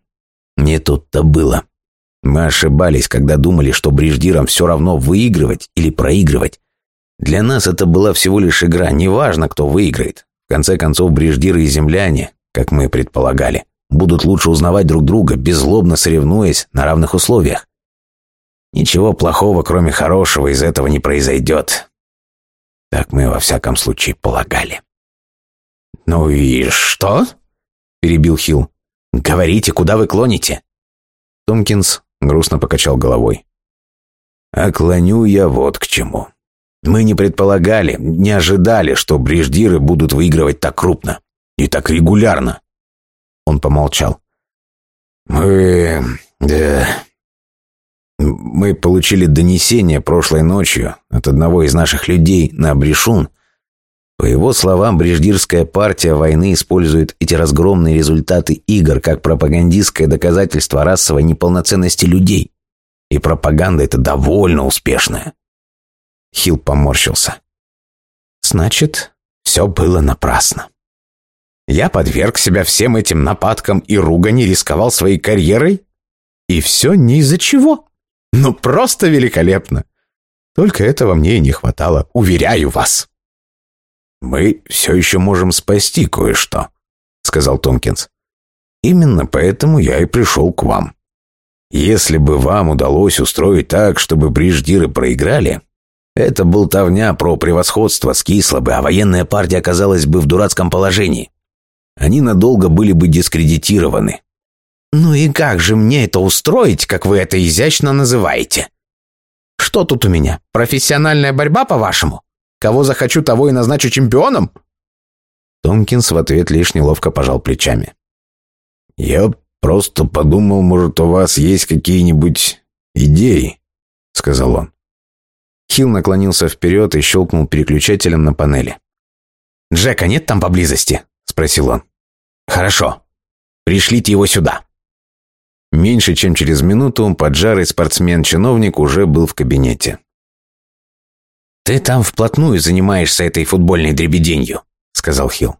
не тут-то было. Мы ошибались, когда думали, что бриждирам все равно выигрывать или проигрывать. Для нас это была всего лишь игра, неважно, кто выиграет. В конце концов, бриждиры и земляне, как мы предполагали, будут лучше узнавать друг друга, беззлобно соревнуясь на равных условиях. Ничего плохого, кроме хорошего, из этого не произойдет. Так мы во всяком случае полагали. «Ну и что?» – перебил Хилл. «Говорите, куда вы клоните?» Томкинс грустно покачал головой. «А клоню я вот к чему. Мы не предполагали, не ожидали, что бриждиры будут выигрывать так крупно и так регулярно». Он помолчал. «Мы... да... Мы получили донесение прошлой ночью от одного из наших людей на Брешун, по его словам, Бреждирская партия войны использует эти разгромные результаты игр как пропагандистское доказательство расовой неполноценности людей. И пропаганда эта довольно успешная. Хилл поморщился. Значит, все было напрасно. Я подверг себя всем этим нападкам и ругани, рисковал своей карьерой? И все не из-за чего. Ну, просто великолепно. Только этого мне и не хватало, уверяю вас. «Мы все еще можем спасти кое-что», — сказал Томкинс. «Именно поэтому я и пришел к вам. Если бы вам удалось устроить так, чтобы бриждиры проиграли, это болтовня про превосходство скисло бы, а военная партия оказалась бы в дурацком положении. они надолго были бы дискредитированы. «Ну и как же мне это устроить, как вы это изящно называете? Что тут у меня? Профессиональная борьба, по-вашему? Кого захочу, того и назначу чемпионом?» Томкинс в ответ лишь неловко пожал плечами. «Я просто подумал, может, у вас есть какие-нибудь идеи?» — сказал он. Хилл наклонился вперед и щелкнул переключателем на панели. «Джека нет там поблизости?» — спросил он. «Хорошо. Пришлите его сюда». Меньше чем через минуту поджарый спортсмен-чиновник уже был в кабинете. «Ты там вплотную занимаешься этой футбольной дребеденью», — сказал Хилл.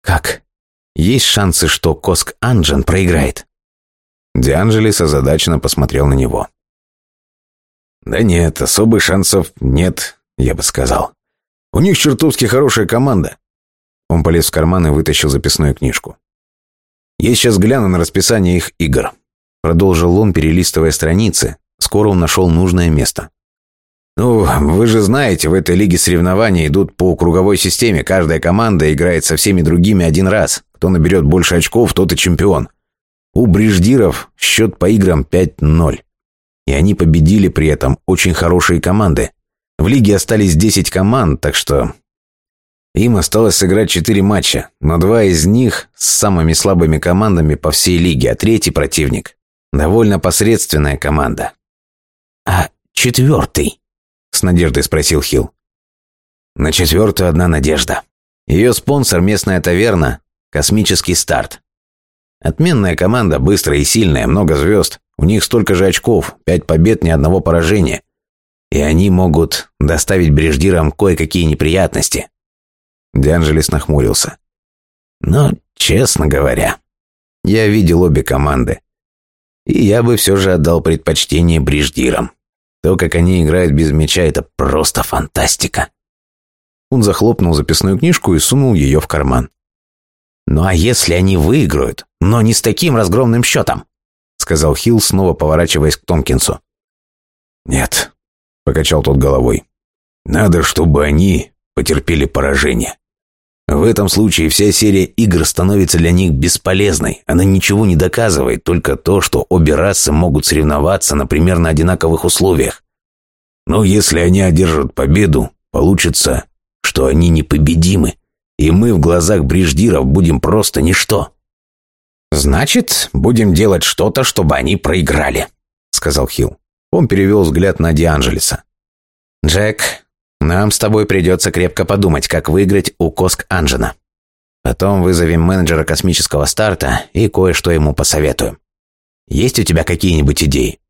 «Как? Есть шансы, что Коск Анджен проиграет?» Дианджелис озадаченно посмотрел на него. «Да нет, особых шансов нет, я бы сказал. У них чертовски хорошая команда». Он полез в карман и вытащил записную книжку. «Я сейчас гляну на расписание их игр. Продолжил он, перелистывая страницы. Скоро он нашел нужное место. «Ну, вы же знаете, в этой лиге соревнования идут по круговой системе. Каждая команда играет со всеми другими один раз. Кто наберет больше очков, тот и чемпион. У Бриждиров счет по играм 5-0. И они победили при этом очень хорошие команды. В лиге остались 10 команд, так что... Им осталось сыграть 4 матча, но два из них с самыми слабыми командами по всей лиге, а третий противник Довольно посредственная команда. А четвертый? Надеждой спросил Хилл. На четвертую одна надежда. Ее спонсор – местная таверна «Космический старт». Отменная команда, быстрая и сильная, много звезд. У них столько же очков, пять побед, ни одного поражения. И они могут доставить бреждирам кое-какие неприятности. Дианджелес нахмурился. Но, честно говоря, я видел обе команды. И я бы все же отдал предпочтение бриждирам. То, как они играют без мяча, это просто фантастика. Он захлопнул записную книжку и сунул ее в карман. «Ну а если они выиграют, но не с таким разгромным счетом?» сказал Хилл, снова поворачиваясь к Томпкинсу. «Нет», — покачал тот головой. «Надо, чтобы они потерпели поражение. В этом случае вся серия игр становится для них бесполезной. Она ничего не доказывает, только то, что обе расы могут соревноваться на примерно одинаковых условиях. Но если они одержат победу, получится, что они непобедимы, и мы в глазах бриждиров будем просто ничто. «Значит, будем делать что-то, чтобы они проиграли», — сказал Хилл. Он перевел взгляд на Дианджелеса. «Джек, нам с тобой придется крепко подумать, как выиграть у Коск Анжена. Потом вызовем менеджера космического старта и кое-что ему посоветуем. Есть у тебя какие-нибудь идеи?»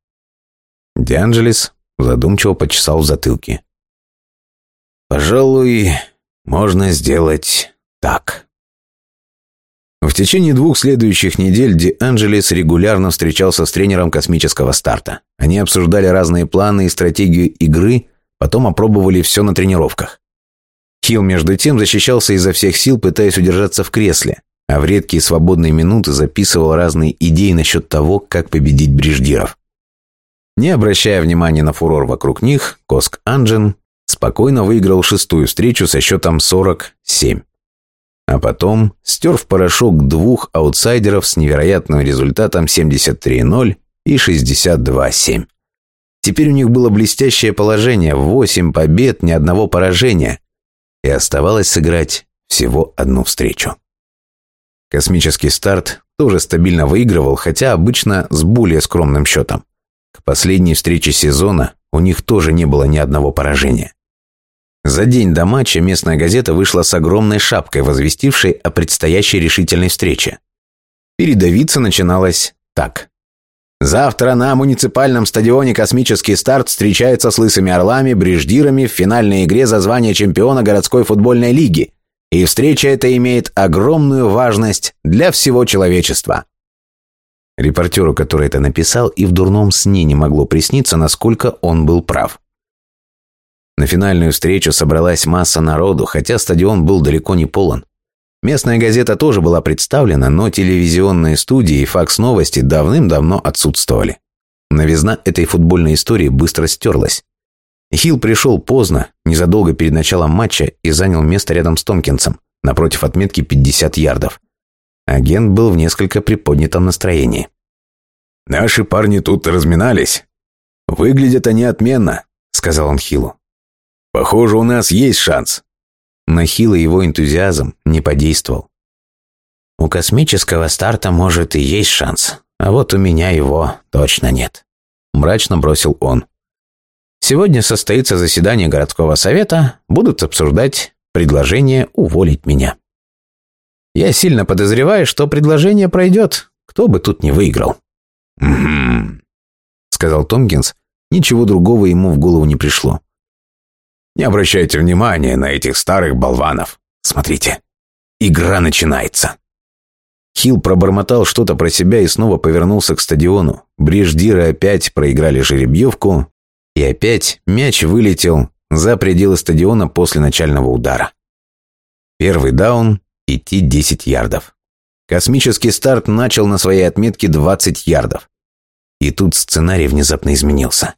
Дианджелис задумчиво почесал в затылке. «Пожалуй, можно сделать так». В течение двух следующих недель Ди Анджелес регулярно встречался с тренером космического старта. Они обсуждали разные планы и стратегию игры, Потом опробовали все на тренировках. Хилл, между тем, защищался изо всех сил, пытаясь удержаться в кресле, а в редкие свободные минуты записывал разные идеи насчет того, как победить бриждиров. Не обращая внимания на фурор вокруг них, Коск Анджен спокойно выиграл шестую встречу со счетом 47. А потом стер в порошок двух аутсайдеров с невероятным результатом 73-0 и 62-7. Теперь у них было блестящее положение, восемь побед, ни одного поражения. И оставалось сыграть всего одну встречу. Космический старт тоже стабильно выигрывал, хотя обычно с более скромным счетом. К последней встрече сезона у них тоже не было ни одного поражения. За день до матча местная газета вышла с огромной шапкой, возвестившей о предстоящей решительной встрече. Передавиться начиналось так. Завтра на муниципальном стадионе «Космический старт» встречается с лысыми орлами, бриждирами в финальной игре за звание чемпиона городской футбольной лиги. И встреча эта имеет огромную важность для всего человечества. Репортеру, который это написал, и в дурном сне не могло присниться, насколько он был прав. На финальную встречу собралась масса народу, хотя стадион был далеко не полон. Местная газета тоже была представлена, но телевизионные студии и факс-новости давным-давно отсутствовали. Новизна этой футбольной истории быстро стерлась. Хилл пришел поздно, незадолго перед началом матча, и занял место рядом с Томкинсом, напротив отметки 50 ярдов. Агент был в несколько приподнятом настроении. «Наши парни тут разминались. Выглядят они отменно», — сказал он Хилу. «Похоже, у нас есть шанс». На Хила его энтузиазм не подействовал. «У космического старта, может, и есть шанс, а вот у меня его точно нет», — мрачно бросил он. «Сегодня состоится заседание городского совета, будут обсуждать предложение уволить меня». Я сильно подозреваю, что предложение пройдет, кто бы тут не выиграл. «Угу», — сказал Томкинс. Ничего другого ему в голову не пришло. «Не обращайте внимания на этих старых болванов. Смотрите, игра начинается». Хилл пробормотал что-то про себя и снова повернулся к стадиону. Бриждиры опять проиграли жеребьевку, и опять мяч вылетел за пределы стадиона после начального удара. Первый даун, идти 10 ярдов. Космический старт начал на своей отметке 20 ярдов. И тут сценарий внезапно изменился.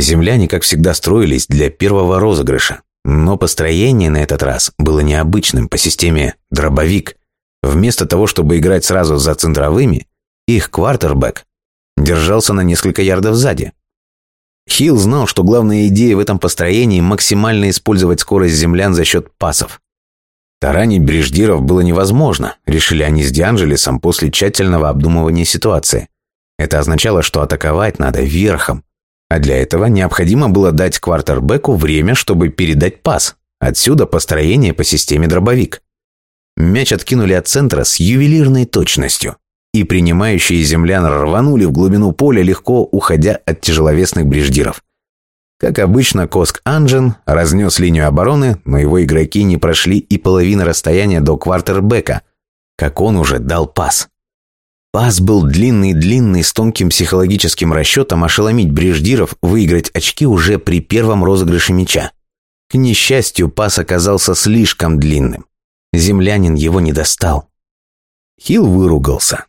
Земляне, как всегда, строились для первого розыгрыша, но построение на этот раз было необычным по системе «дробовик». Вместо того, чтобы играть сразу за центровыми, их квартербэк держался на несколько ярдов сзади. Хилл знал, что главная идея в этом построении – максимально использовать скорость землян за счет пасов. Таранить бриждиров было невозможно, решили они с Дианджелесом после тщательного обдумывания ситуации. Это означало, что атаковать надо верхом, а для этого необходимо было дать квартербеку время, чтобы передать пас. Отсюда построение по системе дробовик. Мяч откинули от центра с ювелирной точностью, и принимающие землян рванули в глубину поля, легко уходя от тяжеловесных бриждиров. Как обычно, Коск Анджен разнес линию обороны, но его игроки не прошли и половины расстояния до квартербека, как он уже дал пас. Пас был длинный-длинный, с тонким психологическим расчетом ошеломить бриждиров, выиграть очки уже при первом розыгрыше мяча. К несчастью, пас оказался слишком длинным. Землянин его не достал. Хилл выругался.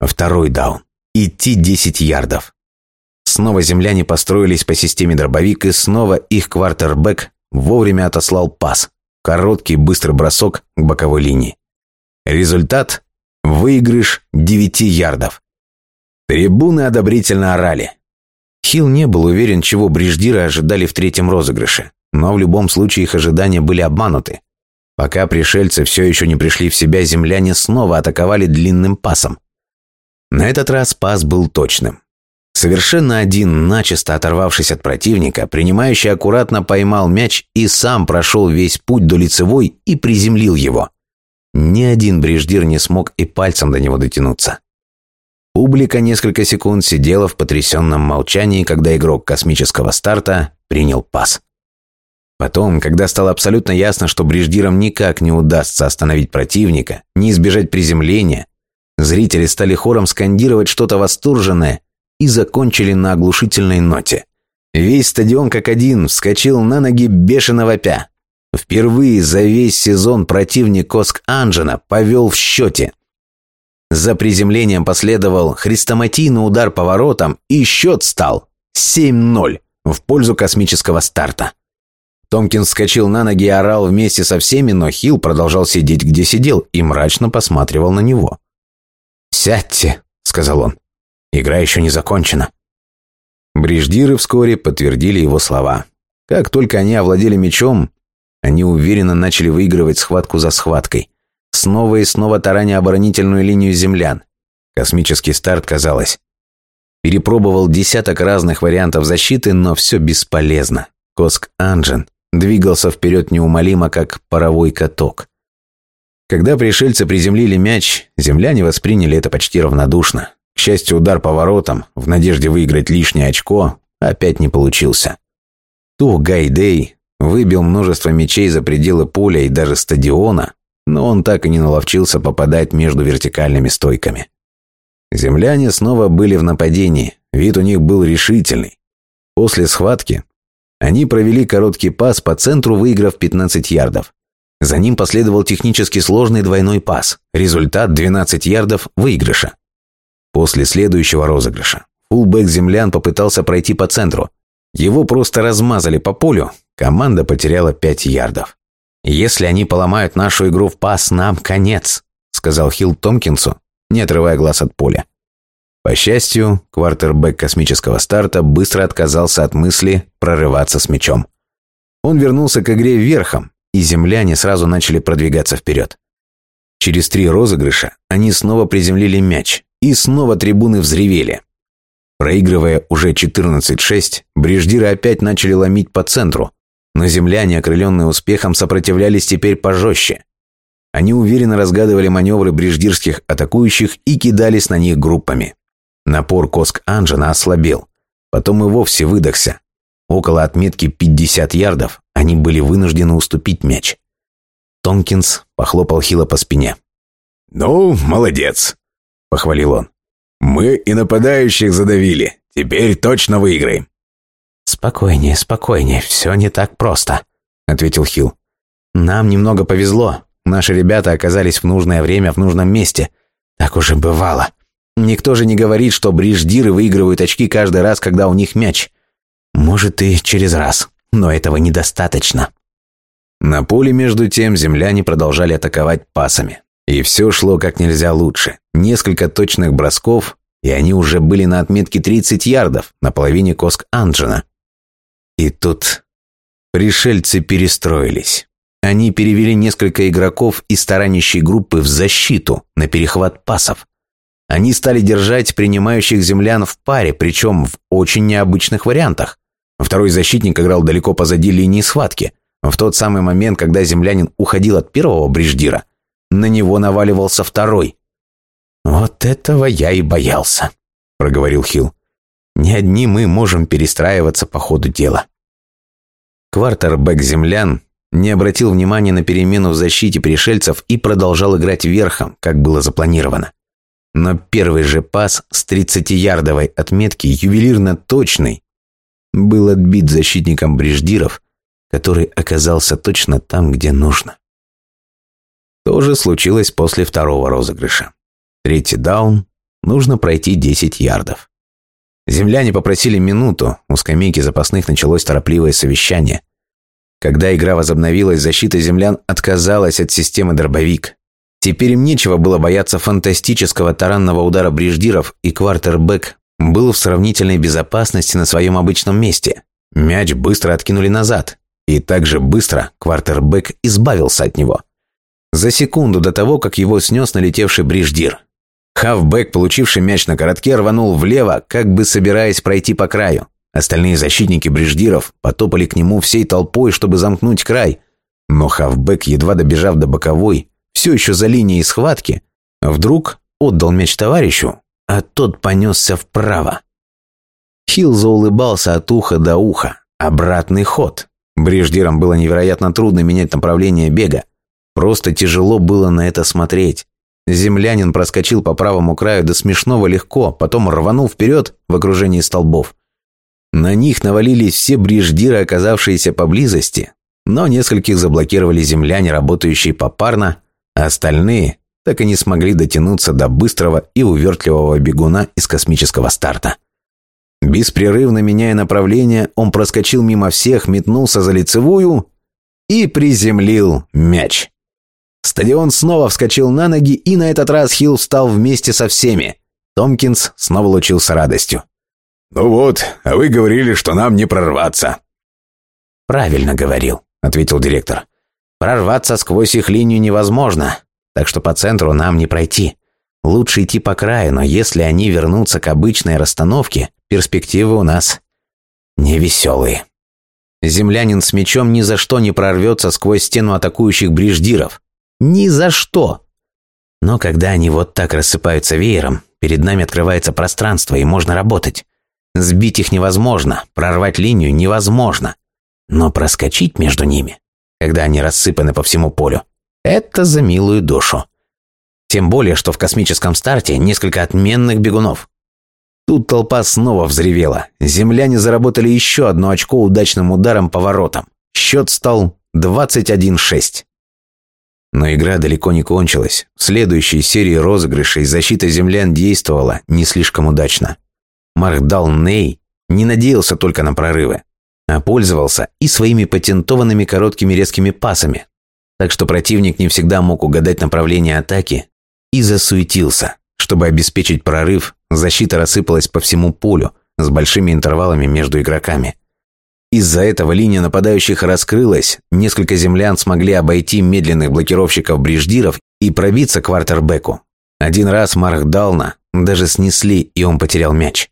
Второй даун. Идти 10 ярдов. Снова земляне построились по системе дробовик, и снова их квартербэк вовремя отослал пас. Короткий быстрый бросок к боковой линии. Результат – выигрыш 9 ярдов. Трибуны одобрительно орали. Хилл не был уверен, чего бриждиры ожидали в третьем розыгрыше, но в любом случае их ожидания были обмануты. Пока пришельцы все еще не пришли в себя, земляне снова атаковали длинным пасом. На этот раз пас был точным. Совершенно один, начисто оторвавшись от противника, принимающий аккуратно поймал мяч и сам прошел весь путь до лицевой и приземлил его. Ни один бриждир не смог и пальцем до него дотянуться. Публика несколько секунд сидела в потрясенном молчании, когда игрок космического старта принял пас. Потом, когда стало абсолютно ясно, что бриждирам никак не удастся остановить противника, не избежать приземления, зрители стали хором скандировать что-то восторженное и закончили на оглушительной ноте. Весь стадион как один вскочил на ноги бешено вопя. Впервые за весь сезон противник Коск Анджена повел в счете. За приземлением последовал хрестоматийный удар по воротам, и счет стал 7-0 в пользу космического старта. Томкин вскочил на ноги и орал вместе со всеми, но Хилл продолжал сидеть, где сидел, и мрачно посматривал на него. «Сядьте», — сказал он. Игра еще не закончена. Бриждиры вскоре подтвердили его слова. Как только они овладели мечом, они уверенно начали выигрывать схватку за схваткой. Снова и снова тараня оборонительную линию землян. Космический старт, казалось. Перепробовал десяток разных вариантов защиты, но все бесполезно. Коск Анджен двигался вперед неумолимо, как паровой каток. Когда пришельцы приземлили мяч, земляне восприняли это почти равнодушно. К счастью, удар по воротам, в надежде выиграть лишнее очко, опять не получился. Тух Гайдей выбил множество мячей за пределы поля и даже стадиона, но он так и не наловчился попадать между вертикальными стойками. Земляне снова были в нападении, вид у них был решительный. После схватки они провели короткий пас по центру, выиграв 15 ярдов. За ним последовал технически сложный двойной пас. Результат 12 ярдов выигрыша. После следующего розыгрыша фулбэк землян попытался пройти по центру. Его просто размазали по полю, команда потеряла 5 ярдов. «Если они поломают нашу игру в пас, нам конец», — сказал Хилл Томпкинсу, не отрывая глаз от поля. По счастью, квартербэк космического старта быстро отказался от мысли прорываться с мячом. Он вернулся к игре верхом, и земляне сразу начали продвигаться вперед. Через три розыгрыша они снова приземлили мяч, и снова трибуны взревели. Проигрывая уже 14-6, бриждиры опять начали ломить по центру, но земляне, окрыленные успехом, сопротивлялись теперь пожестче. Они уверенно разгадывали маневры бриждирских атакующих и кидались на них группами. Напор Коск Анжена ослабел, потом и вовсе выдохся. Около отметки 50 ярдов они были вынуждены уступить мяч. Тонкинс похлопал Хила по спине. «Ну, молодец», — похвалил он. «Мы и нападающих задавили. Теперь точно выиграем». «Спокойнее, спокойнее, все не так просто», — ответил Хилл. «Нам немного повезло. Наши ребята оказались в нужное время в нужном месте. Так уже бывало. Никто же не говорит, что бридждиры выигрывают очки каждый раз, когда у них мяч. Может, и через раз, но этого недостаточно». На поле, между тем, земляне продолжали атаковать пасами. И все шло как нельзя лучше. Несколько точных бросков, и они уже были на отметке 30 ярдов, на половине Коск Анджина. И тут пришельцы перестроились. Они перевели несколько игроков из таранящей группы в защиту на перехват пасов. Они стали держать принимающих землян в паре, причем в очень необычных вариантах. Второй защитник играл далеко позади линии схватки. В тот самый момент, когда землянин уходил от первого бриждира, на него наваливался второй. «Вот этого я и боялся», — проговорил Хилл. «Не одни мы можем перестраиваться по ходу дела». Квартербэк землян не обратил внимания на перемену в защите пришельцев и продолжал играть верхом, как было запланировано. Но первый же пас с 30-ярдовой отметки, ювелирно точный, был отбит защитником Бриждиров, который оказался точно там, где нужно. То же случилось после второго розыгрыша. Третий даун, нужно пройти 10 ярдов. Земляне попросили минуту, у скамейки запасных началось торопливое совещание. Когда игра возобновилась, защита землян отказалась от системы дробовик. Теперь им нечего было бояться фантастического таранного удара бриждиров, и квартербэк был в сравнительной безопасности на своем обычном месте. Мяч быстро откинули назад, и также быстро квартербэк избавился от него. За секунду до того, как его снес налетевший бриждир. Хавбэк, получивший мяч на коротке, рванул влево, как бы собираясь пройти по краю. Остальные защитники бриждиров потопали к нему всей толпой, чтобы замкнуть край. Но Хавбэк, едва добежав до боковой, все еще за линией схватки, вдруг отдал мяч товарищу, а тот понесся вправо. Хилл заулыбался от уха до уха. Обратный ход. Бриждирам было невероятно трудно менять направление бега. Просто тяжело было на это смотреть. Землянин проскочил по правому краю до смешного легко, потом рванул вперед в окружении столбов. На них навалились все бриждиры, оказавшиеся поблизости, но нескольких заблокировали земляне, работающие попарно, а остальные так и не смогли дотянуться до быстрого и увертливого бегуна из космического старта. Беспрерывно меняя направление, он проскочил мимо всех, метнулся за лицевую и приземлил мяч. Стадион снова вскочил на ноги, и на этот раз Хилл встал вместе со всеми. Томпкинс снова лучился радостью. «Ну вот, а вы говорили, что нам не прорваться». «Правильно говорил», — ответил директор. «Прорваться сквозь их линию невозможно, так что по центру нам не пройти. Лучше идти по краю, но если они вернутся к обычной расстановке, перспективы у нас невеселые». Землянин с мечом ни за что не прорвется сквозь стену атакующих бриждиров. Ни за что! Но когда они вот так рассыпаются веером, перед нами открывается пространство, и можно работать. Сбить их невозможно, прорвать линию невозможно. Но проскочить между ними, когда они рассыпаны по всему полю, это за милую душу. Тем более, что в космическом старте несколько отменных бегунов. Тут толпа снова взревела. Земляне заработали еще одно очко удачным ударом по воротам. Счет стал 21-6. Но игра далеко не кончилась. В следующей серии розыгрышей защита землян действовала не слишком удачно. Мардал Ней не надеялся только на прорывы, а пользовался и своими патентованными короткими резкими пасами. Так что противник не всегда мог угадать направление атаки и засуетился. Чтобы обеспечить прорыв, защита рассыпалась по всему полю с большими интервалами между игроками. Из-за этого линия нападающих раскрылась, несколько землян смогли обойти медленных блокировщиков-бриждиров и пробиться к квартербеку. Один раз Марк Дална даже снесли, и он потерял мяч.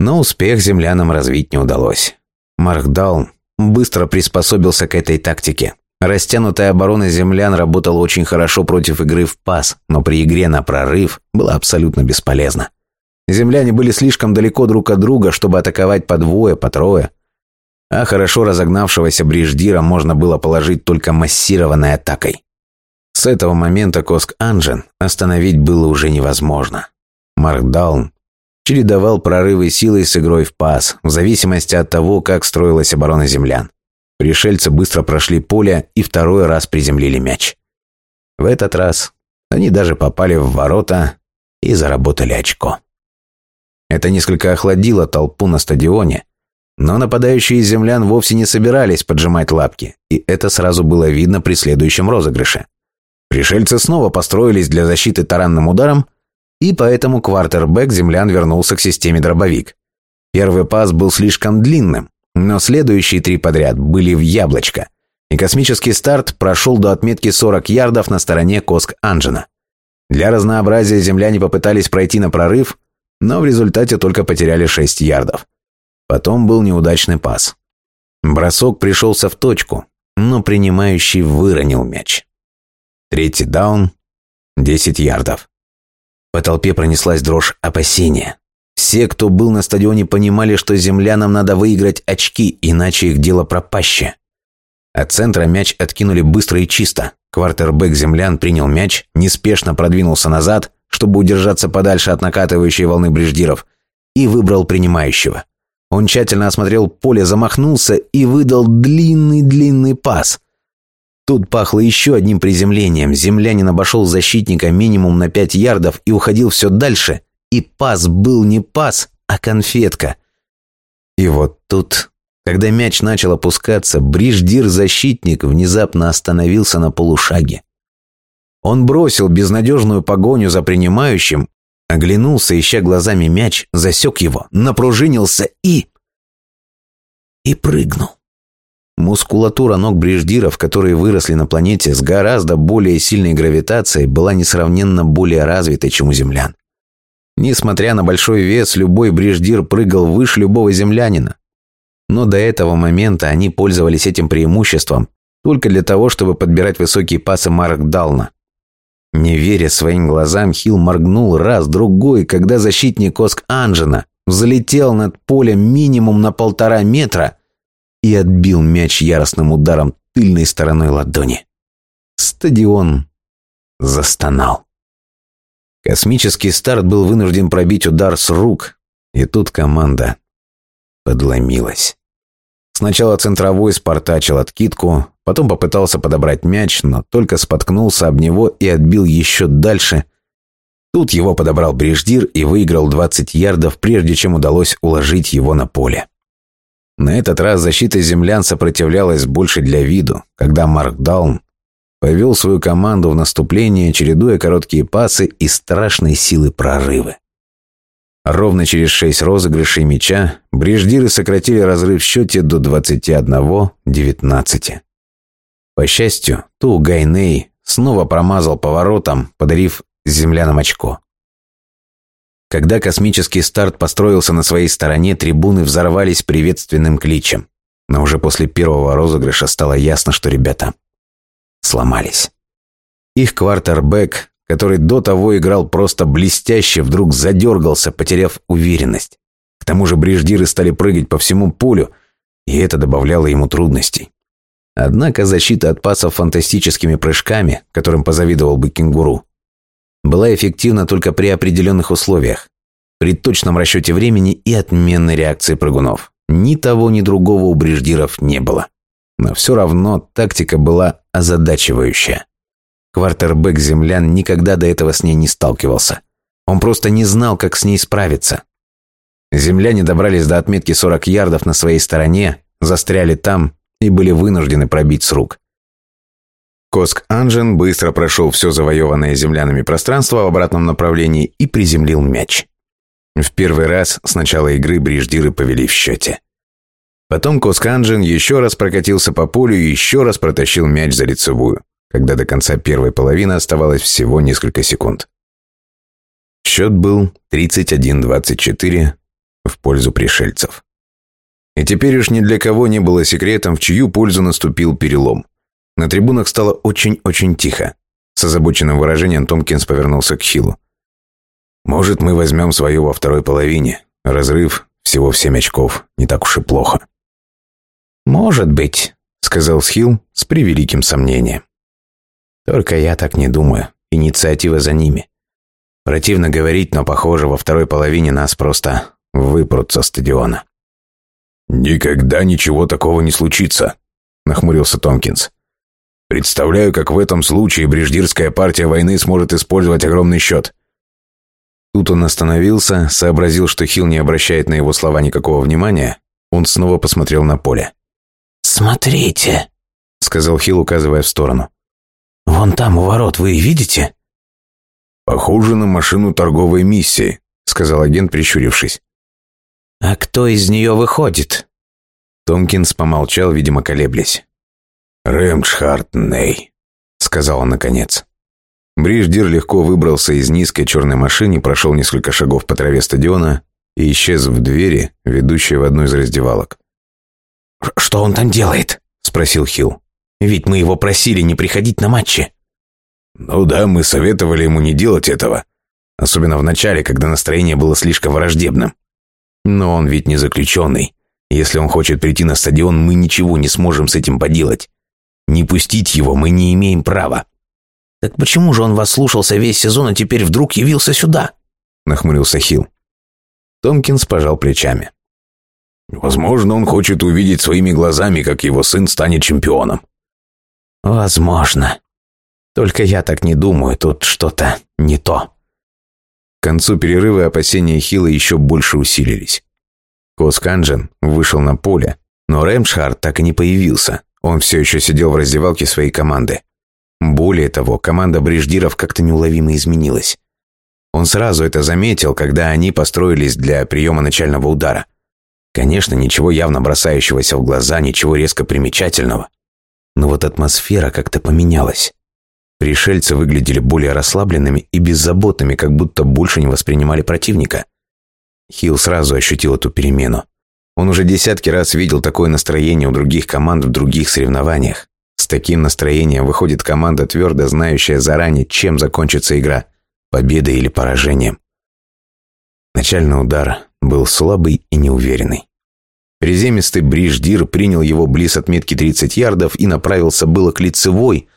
Но успех землянам развить не удалось. Марк Даун быстро приспособился к этой тактике. Растянутая оборона землян работала очень хорошо против игры в пас, но при игре на прорыв была абсолютно бесполезна. Земляне были слишком далеко друг от друга, чтобы атаковать по двое, по трое. А хорошо разогнавшегося Бриждира можно было положить только массированной атакой. С этого момента Коск Анжен остановить было уже невозможно. Марк Даун чередовал прорывы силы с игрой в пас, в зависимости от того, как строилась оборона землян. Пришельцы быстро прошли поле и второй раз приземлили мяч. В этот раз они даже попали в ворота и заработали очко. Это несколько охладило толпу на стадионе, но нападающие землян вовсе не собирались поджимать лапки, и это сразу было видно при следующем розыгрыше. Пришельцы снова построились для защиты таранным ударом, и поэтому квартербэк землян вернулся к системе дробовик. Первый пас был слишком длинным, но следующие три подряд были в яблочко, и космический старт прошел до отметки 40 ярдов на стороне Коск-Анджина. Для разнообразия земляне попытались пройти на прорыв, но в результате только потеряли 6 ярдов. Потом был неудачный пас. Бросок пришелся в точку, но принимающий выронил мяч. Третий даун, 10 ярдов. По толпе пронеслась дрожь опасения. Все, кто был на стадионе, понимали, что землянам надо выиграть очки, иначе их дело пропаще. От центра мяч откинули быстро и чисто. Квартербэк землян принял мяч, неспешно продвинулся назад, чтобы удержаться подальше от накатывающей волны бриждиров, и выбрал принимающего. Он тщательно осмотрел поле, замахнулся и выдал длинный-длинный пас. Тут пахло еще одним приземлением. Землянин обошел защитника минимум на пять ярдов и уходил все дальше, и пас был не пас, а конфетка. И вот тут, когда мяч начал опускаться, Бриждир-защитник внезапно остановился на полушаге. Он бросил безнадежную погоню за принимающим, оглянулся, ища глазами мяч, засек его, напружинился и... и прыгнул. Мускулатура ног бриждиров, которые выросли на планете с гораздо более сильной гравитацией, была несравненно более развитой, чем у землян. Несмотря на большой вес, любой бриждир прыгал выше любого землянина. Но до этого момента они пользовались этим преимуществом только для того, чтобы подбирать высокие пасы Марк Дална. Не веря своим глазам, Хилл моргнул раз, другой, когда защитник Оск Анжена взлетел над полем минимум на полтора метра и отбил мяч яростным ударом тыльной стороной ладони. Стадион застонал. Космический старт был вынужден пробить удар с рук, и тут команда подломилась. Сначала центровой спартачил откидку, потом попытался подобрать мяч, но только споткнулся об него и отбил еще дальше. Тут его подобрал Бриждир и выиграл 20 ярдов, прежде чем удалось уложить его на поле. На этот раз защита землян сопротивлялась больше для виду, когда Марк Даун повел свою команду в наступление, чередуя короткие пасы и страшной силы прорывы. Ровно через шесть розыгрышей мяча бриждиры сократили разрыв в счете до 21-19. По счастью, Ту Гайней снова промазал поворотом, подарив землянам очко. Когда космический старт построился на своей стороне, трибуны взорвались приветственным кличем. Но уже после первого розыгрыша стало ясно, что ребята сломались. Их квартербэк, который до того играл просто блестяще, вдруг задергался, потеряв уверенность. К тому же бриждиры стали прыгать по всему полю, и это добавляло ему трудностей. Однако защита от пасов фантастическими прыжками, которым позавидовал бы кенгуру, была эффективна только при определенных условиях, при точном расчете времени и отменной реакции прыгунов. Ни того, ни другого у бриждиров не было. Но все равно тактика была озадачивающая. Квартербэк землян никогда до этого с ней не сталкивался. Он просто не знал, как с ней справиться. Земляне добрались до отметки 40 ярдов на своей стороне, застряли там и были вынуждены пробить с рук. Коск Анжен быстро прошел все завоеванное землянами пространство в обратном направлении и приземлил мяч. В первый раз с начала игры бриждиры повели в счете. Потом Коск Анжен еще раз прокатился по полю и еще раз протащил мяч за лицевую, когда до конца первой половины оставалось всего несколько секунд. Счет был 31-24 в пользу пришельцев. И теперь уж ни для кого не было секретом, в чью пользу наступил перелом. На трибунах стало очень-очень тихо. С озабоченным выражением Томкинс повернулся к Хилу. «Может, мы возьмем свою во второй половине. Разрыв всего в семь очков. Не так уж и плохо». «Может быть», — сказал Схил с превеликим сомнением. «Только я так не думаю. Инициатива за ними. Противно говорить, но, похоже, во второй половине нас просто выпрут со стадиона». «Никогда ничего такого не случится», — нахмурился Томкинс. «Представляю, как в этом случае бриждирская партия войны сможет использовать огромный счет». Тут он остановился, сообразил, что Хилл не обращает на его слова никакого внимания. Он снова посмотрел на поле. «Смотрите», — сказал Хилл, указывая в сторону. «Вон там у ворот, вы видите?» «Похоже на машину торговой миссии», — сказал агент, прищурившись. «А кто из нее выходит?» Томкинс помолчал, видимо, колеблясь. «Рэмшхарт Ней», — сказал он наконец. Бриждир легко выбрался из низкой черной машины, прошел несколько шагов по траве стадиона и исчез в двери, ведущей в одну из раздевалок. «Что он там делает?» — спросил Хилл. «Ведь мы его просили не приходить на матчи». «Ну да, мы советовали ему не делать этого. Особенно в начале, когда настроение было слишком враждебным. Но он ведь не заключенный. Если он хочет прийти на стадион, мы ничего не сможем с этим поделать. Не пустить его мы не имеем права». «Так почему же он вас слушался весь сезон, а теперь вдруг явился сюда?» — нахмурился Хилл. Томкинс пожал плечами. «Возможно, он хочет увидеть своими глазами, как его сын станет чемпионом». «Возможно», только я так не думаю, тут что-то не то. Концу перерыва опасения Хила еще больше усилились. Косканджен вышел на поле, но Рэмшхард так и не появился. Он все еще сидел в раздевалке своей команды. Более того, команда Бриждиров как-то неуловимо изменилась. Он сразу это заметил, когда они построились для приема начального удара. Конечно, ничего явно бросающегося в глаза, ничего резко примечательного. Но вот атмосфера как-то поменялась. Пришельцы выглядели более расслабленными и беззаботными, как будто больше не воспринимали противника. Хилл сразу ощутил эту перемену. Он уже десятки раз видел такое настроение у других команд в других соревнованиях. С таким настроением выходит команда, твердо знающая заранее, чем закончится игра – победой или поражением. Начальный удар был слабый и неуверенный. Приземистый Бриждир принял его близ отметки 30 ярдов и направился было к лицевой –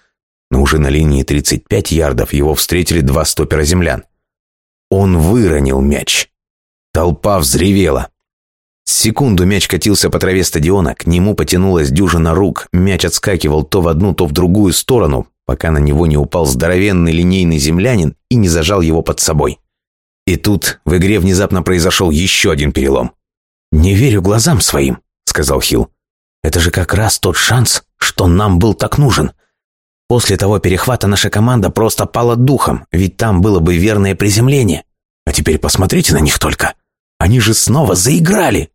но уже на линии 35 ярдов его встретили два стопера землян. Он выронил мяч. Толпа взревела. Секунду мяч катился по траве стадиона, к нему потянулась дюжина рук, мяч отскакивал то в одну, то в другую сторону, пока на него не упал здоровенный линейный землянин и не зажал его под собой. И тут в игре внезапно произошел еще один перелом. «Не верю глазам своим», — сказал Хилл. «Это же как раз тот шанс, что нам был так нужен. После того перехвата наша команда просто пала духом, ведь там было бы верное приземление. А теперь посмотрите на них только. Они же снова заиграли.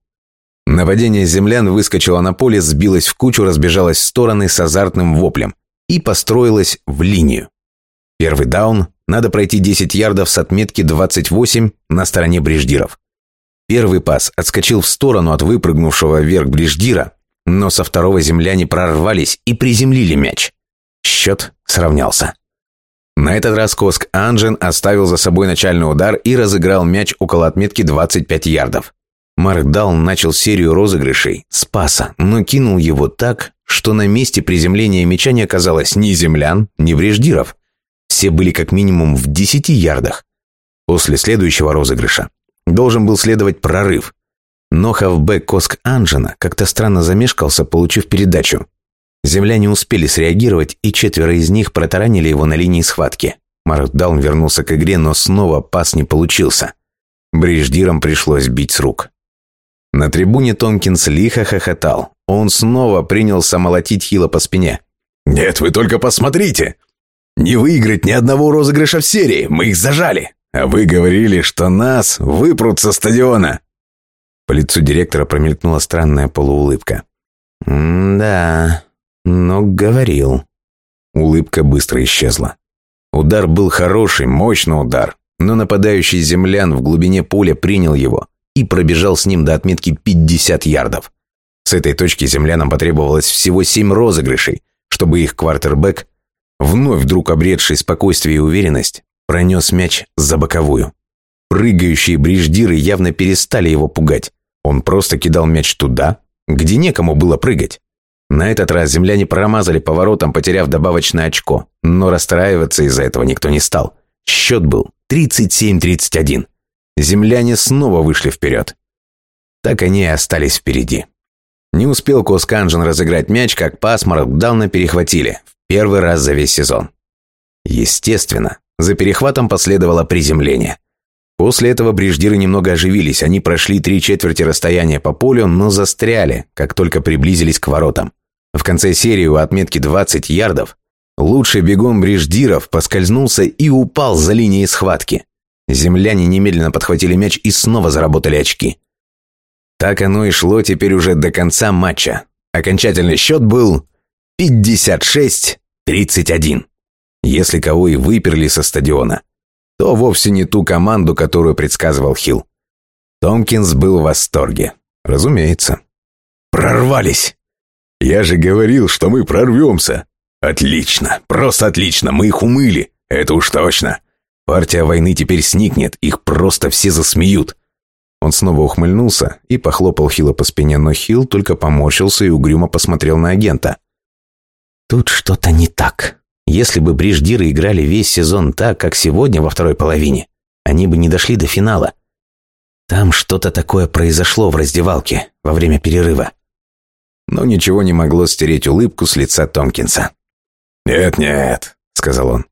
Нападение землян выскочило на поле, сбилось в кучу, разбежалось в стороны с азартным воплем и построилось в линию. Первый даун, надо пройти 10 ярдов с отметки 28 на стороне бриждиров. Первый пас отскочил в сторону от выпрыгнувшего вверх бриждира, но со второго земляне прорвались и приземлили мяч. Счет сравнялся. На этот раз Коск Анжен оставил за собой начальный удар и разыграл мяч около отметки 25 ярдов. Марк Даун начал серию розыгрышей с паса, но кинул его так, что на месте приземления мяча не оказалось ни землян, ни бреждиров. Все были как минимум в 10 ярдах. После следующего розыгрыша должен был следовать прорыв. Но хавбэк Коск Анжена как-то странно замешкался, получив передачу. Земляне успели среагировать, и четверо из них протаранили его на линии схватки. Маркдаун вернулся к игре, но снова пас не получился. Бриждирам пришлось бить с рук. На трибуне Тонкинс лихо хохотал. Он снова принялся молотить Хила по спине. Нет, вы только посмотрите! Не выиграть ни одного розыгрыша в серии, мы их зажали! А вы говорили, что нас выпрут со стадиона!» По лицу директора промелькнула странная полуулыбка. «Да, но говорил». Улыбка быстро исчезла. Удар был хороший, мощный удар, но нападающий землян в глубине поля принял его и пробежал с ним до отметки 50 ярдов. С этой точки землянам потребовалось всего семь розыгрышей, чтобы их квартербэк, вновь вдруг обретший спокойствие и уверенность, пронес мяч за боковую. Прыгающие бриждиры явно перестали его пугать. Он просто кидал мяч туда, где некому было прыгать. На этот раз земляне промазали поворотом, потеряв добавочное очко, но расстраиваться из-за этого никто не стал. Счет был 37-31. Земляне снова вышли вперед. Так они и остались впереди. Не успел Косканжин разыграть мяч, как пасмурок давно перехватили. В первый раз за весь сезон. Естественно, за перехватом последовало приземление. После этого бриждиры немного оживились, они прошли три четверти расстояния по полю, но застряли, как только приблизились к воротам. В конце серии у отметки 20 ярдов лучший бегом бриждиров поскользнулся и упал за линией схватки. Земляне немедленно подхватили мяч и снова заработали очки. Так оно и шло теперь уже до конца матча. Окончательный счет был 56-31. Если кого и выперли со стадиона, то вовсе не ту команду, которую предсказывал Хилл. Томкинс был в восторге. Разумеется. «Прорвались! Я же говорил, что мы прорвемся! Отлично! Просто отлично! Мы их умыли! Это уж точно! Партия войны теперь сникнет, их просто все засмеют!» Он снова ухмыльнулся и похлопал Хилла по спине, но Хилл только поморщился и угрюмо посмотрел на агента. «Тут что-то не так», если бы Бриждиры играли весь сезон так, как сегодня во второй половине, они бы не дошли до финала. Там что-то такое произошло в раздевалке во время перерыва. Но ничего не могло стереть улыбку с лица Томкинса. «Нет-нет», — сказал он.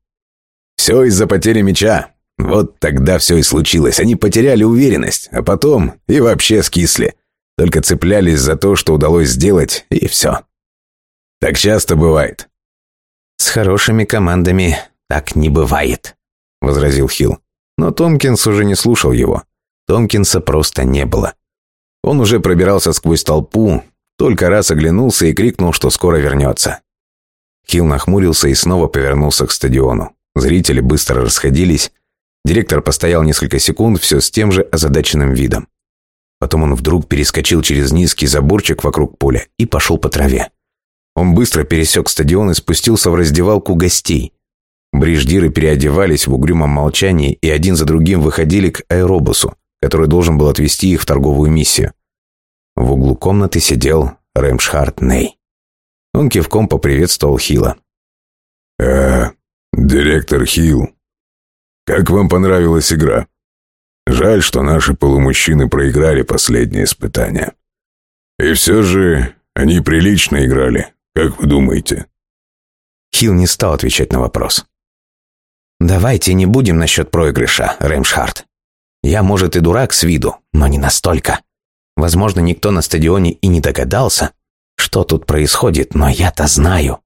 «Все из-за потери мяча. Вот тогда все и случилось. Они потеряли уверенность, а потом и вообще скисли. Только цеплялись за то, что удалось сделать, и все. Так часто бывает. «С хорошими командами так не бывает», — возразил Хилл. Но Томкинс уже не слушал его. Томкинса просто не было. Он уже пробирался сквозь толпу, только раз оглянулся и крикнул, что скоро вернется. Хилл нахмурился и снова повернулся к стадиону. Зрители быстро расходились. Директор постоял несколько секунд все с тем же озадаченным видом. Потом он вдруг перескочил через низкий заборчик вокруг поля и пошел по траве. Он быстро пересек стадион и спустился в раздевалку гостей. Бриждиры переодевались в угрюмом молчании и один за другим выходили к аэробусу, который должен был отвезти их в торговую миссию. В углу комнаты сидел Рэмшхарт Ней. Он кивком поприветствовал Хила. «Э, директор Хилл, как вам понравилась игра? Жаль, что наши полумужчины проиграли последнее испытание. И все же они прилично играли. Как вы думаете?» Хилл не стал отвечать на вопрос. «Давайте не будем насчет проигрыша, Рэмшхарт. Я, может, и дурак с виду, но не настолько. Возможно, никто на стадионе и не догадался, что тут происходит, но я-то знаю.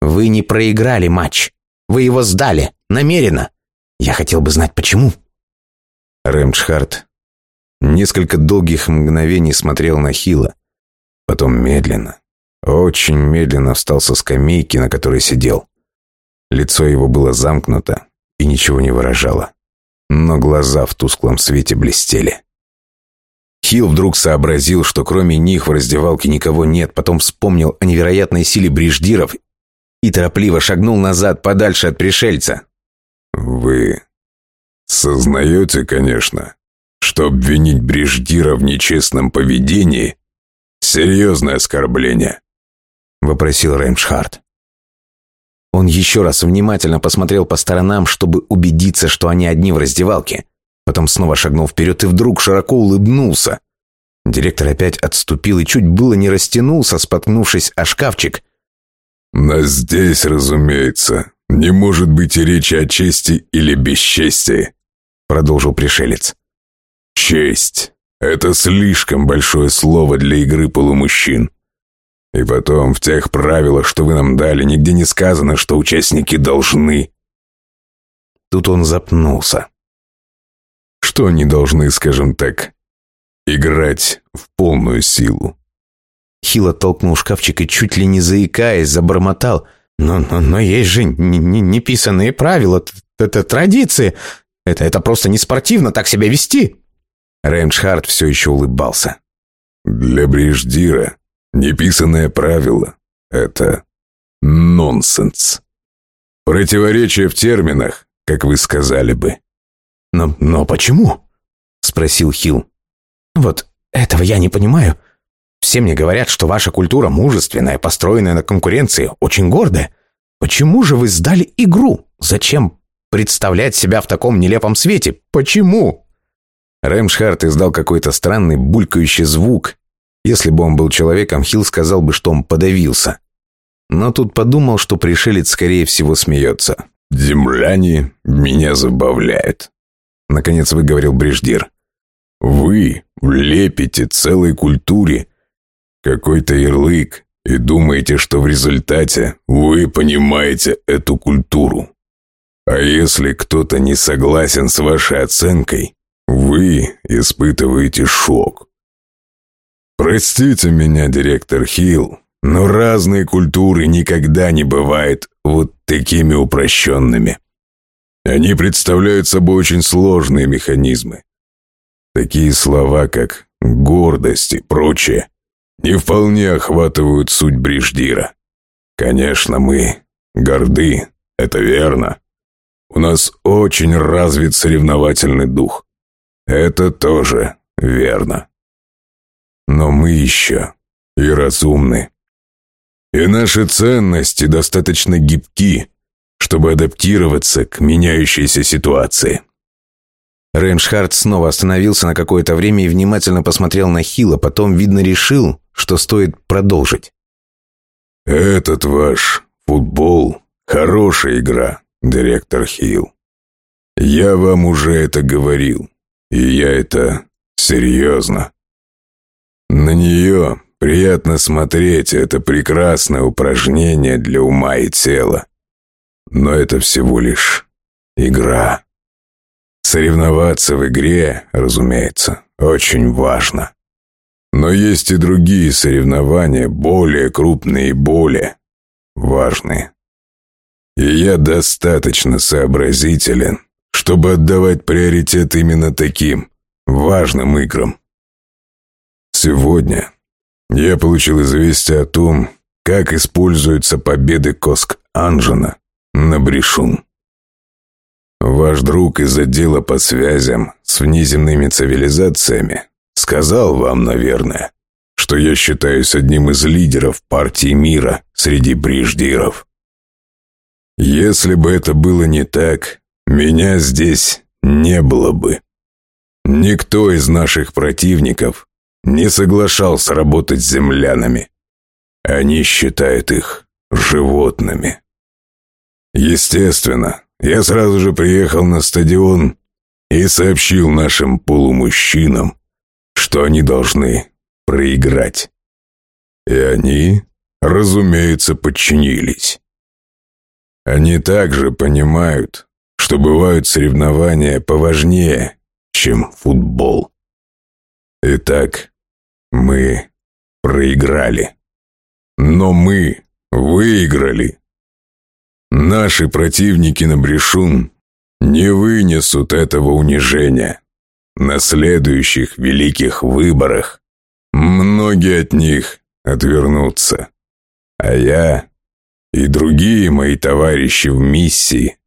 Вы не проиграли матч. Вы его сдали, намеренно. Я хотел бы знать, почему». Рэмшхарт несколько долгих мгновений смотрел на Хила, потом медленно, очень медленно встал со скамейки, на которой сидел. Лицо его было замкнуто и ничего не выражало. Но глаза в тусклом свете блестели. Хилл вдруг сообразил, что кроме них в раздевалке никого нет, потом вспомнил о невероятной силе бриждиров и торопливо шагнул назад, подальше от пришельца. «Вы сознаете, конечно, что обвинить бриждира в нечестном поведении — серьезное оскорбление?» вопросил Реймшхарт. Он еще раз внимательно посмотрел по сторонам, чтобы убедиться, что они одни в раздевалке. Потом снова шагнул вперед и вдруг широко улыбнулся. Директор опять отступил и чуть было не растянулся, споткнувшись о шкафчик. «Но здесь, разумеется, не может быть и речи о чести или бесчестии», продолжил пришелец. «Честь — это слишком большое слово для игры полумужчин. И потом, в тех правилах, что вы нам дали, нигде не сказано, что участники должны. Тут он запнулся. Что они должны, скажем так, играть в полную силу? Хило толкнул шкафчик и чуть ли не заикаясь забормотал. Но, но, но есть же неписанные правила, это традиции. Это, это просто не спортивно так себя вести. Рейншхард все еще улыбался. Для Бриждира неписанное правило — это нонсенс. Противоречие в терминах, как вы сказали бы. «Но, но почему?» — спросил Хилл. «Вот этого я не понимаю. Все мне говорят, что ваша культура мужественная, построенная на конкуренции, очень гордая. Почему же вы сдали игру? Зачем представлять себя в таком нелепом свете? Почему?» Рэмшхарт издал какой-то странный булькающий звук. Если бы он был человеком, Хилл сказал бы, что он подавился. Но тут подумал, что пришелец, скорее всего, смеется. «Земляне меня забавляют», — наконец выговорил Бриждир. «Вы влепите целой культуре какой-то ярлык и думаете, что в результате вы понимаете эту культуру. А если кто-то не согласен с вашей оценкой, вы испытываете шок. Простите меня, директор Хилл, но разные культуры никогда не бывают вот такими упрощенными. Они представляют собой очень сложные механизмы. Такие слова, как гордость и прочее, не вполне охватывают суть Бриждира. Конечно, мы горды, это верно. У нас очень развит соревновательный дух. Это тоже верно. Но мы еще и разумны. И наши ценности достаточно гибки, чтобы адаптироваться к меняющейся ситуации. Рейншхард снова остановился на какое-то время и внимательно посмотрел на Хила, потом, видно, решил, что стоит продолжить. «Этот ваш футбол — хорошая игра, директор Хилл. Я вам уже это говорил, и я это серьезно. На нее приятно смотреть, это прекрасное упражнение для ума и тела. Но это всего лишь игра. Соревноваться в игре, разумеется, очень важно. Но есть и другие соревнования, более крупные и более важные. И я достаточно сообразителен, чтобы отдавать приоритет именно таким важным играм. Сегодня я получил известие о том, как используются победы Коск Анжена на Брешун. Ваш друг из отдела по связям с внеземными цивилизациями сказал вам, наверное, что я считаюсь одним из лидеров партии мира среди бриждиров. Если бы это было не так, меня здесь не было бы. Никто из наших противников не соглашался работать с землянами. Они считают их животными. Естественно, я сразу же приехал на стадион и сообщил нашим полумужчинам, что они должны проиграть. И они, разумеется, подчинились. Они также понимают, что бывают соревнования поважнее, чем футбол. Итак, мы проиграли. Но мы выиграли. Наши противники на Брешун не вынесут этого унижения. На следующих великих выборах многие от них отвернутся. А я и другие мои товарищи в миссии,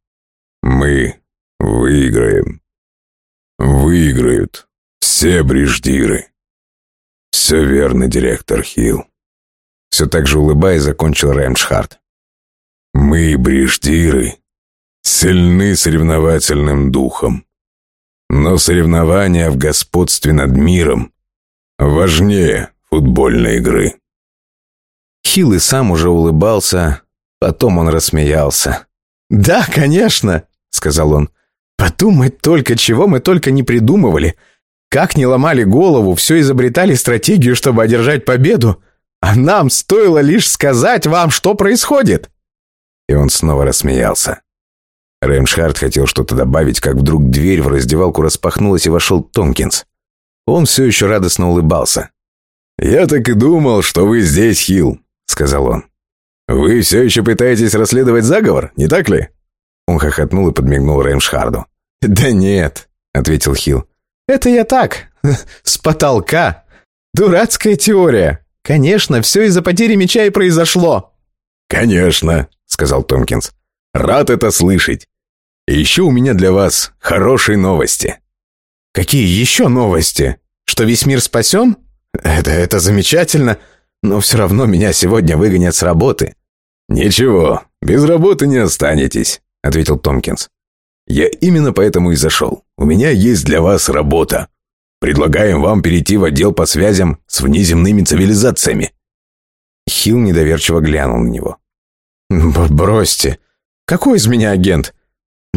мы выиграем. Выиграют все бриждиры. Все верно, директор Хилл. Все так же улыбаясь, закончил Рэмшхарт. Мы, бриждиры, сильны соревновательным духом. Но соревнования в господстве над миром важнее футбольной игры. Хилл и сам уже улыбался, потом он рассмеялся. «Да, конечно», — сказал он. «Подумать только, чего мы только не придумывали. Как не ломали голову, все изобретали стратегию, чтобы одержать победу. А нам стоило лишь сказать вам, что происходит!» И он снова рассмеялся. Реймшхард хотел что-то добавить, как вдруг дверь в раздевалку распахнулась и вошел Тонкинс. Он все еще радостно улыбался. «Я так и думал, что вы здесь, Хилл», — сказал он. «Вы все еще пытаетесь расследовать заговор, не так ли?» Он хохотнул и подмигнул Реймшхарду. «Да нет», — ответил Хилл. «Это я так, <laughs> с потолка. Дурацкая теория. Конечно, все из-за потери меча и произошло». «Конечно», — сказал Томкинс. «Рад это слышать. И еще у меня для вас хорошие новости». «Какие еще новости? Что весь мир спасен? Это, это замечательно, но все равно меня сегодня выгонят с работы». «Ничего, без работы не останетесь», — ответил Томкинс. «Я именно поэтому и зашел. У меня есть для вас работа. Предлагаем вам перейти в отдел по связям с внеземными цивилизациями». Хилл недоверчиво глянул на него. «Бросьте. Какой из меня агент?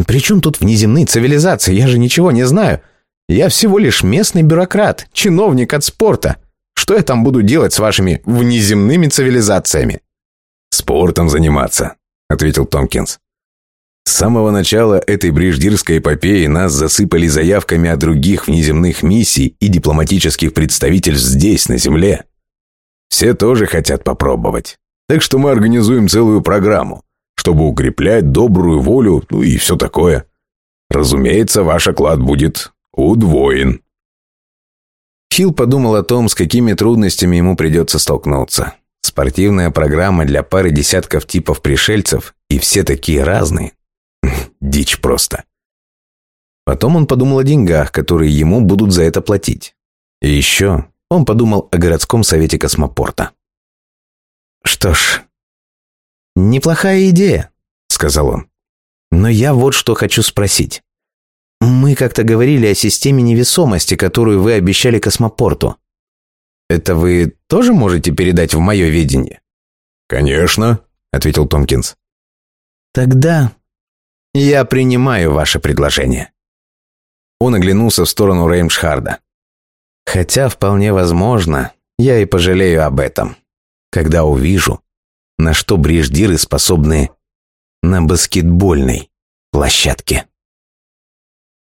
При чем тут внеземные цивилизации? Я же ничего не знаю. Я всего лишь местный бюрократ, чиновник от спорта. Что я там буду делать с вашими внеземными цивилизациями?» «Спортом заниматься», — ответил Томкинс. С самого начала этой бриждирской эпопеи нас засыпали заявками о других внеземных миссий и дипломатических представительств здесь, на Земле. Все тоже хотят попробовать. Так что мы организуем целую программу, чтобы укреплять добрую волю, ну и все такое. Разумеется, ваш оклад будет удвоен. Хилл подумал о том, с какими трудностями ему придется столкнуться. Спортивная программа для пары десятков типов пришельцев, и все такие разные. <laughs> Дичь просто. Потом он подумал о деньгах, которые ему будут за это платить. И еще он подумал о городском совете космопорта. «Что ж, неплохая идея», — сказал он. «Но я вот что хочу спросить. Мы как-то говорили о системе невесомости, которую вы обещали космопорту. Это вы тоже можете передать в мое видение?» «Конечно», — ответил Томкинс. «Тогда я принимаю ваше предложение». Он оглянулся в сторону Реймшхарда. «Хотя, вполне возможно, я и пожалею об этом, когда увижу, на что бриждиры способны на баскетбольной площадке».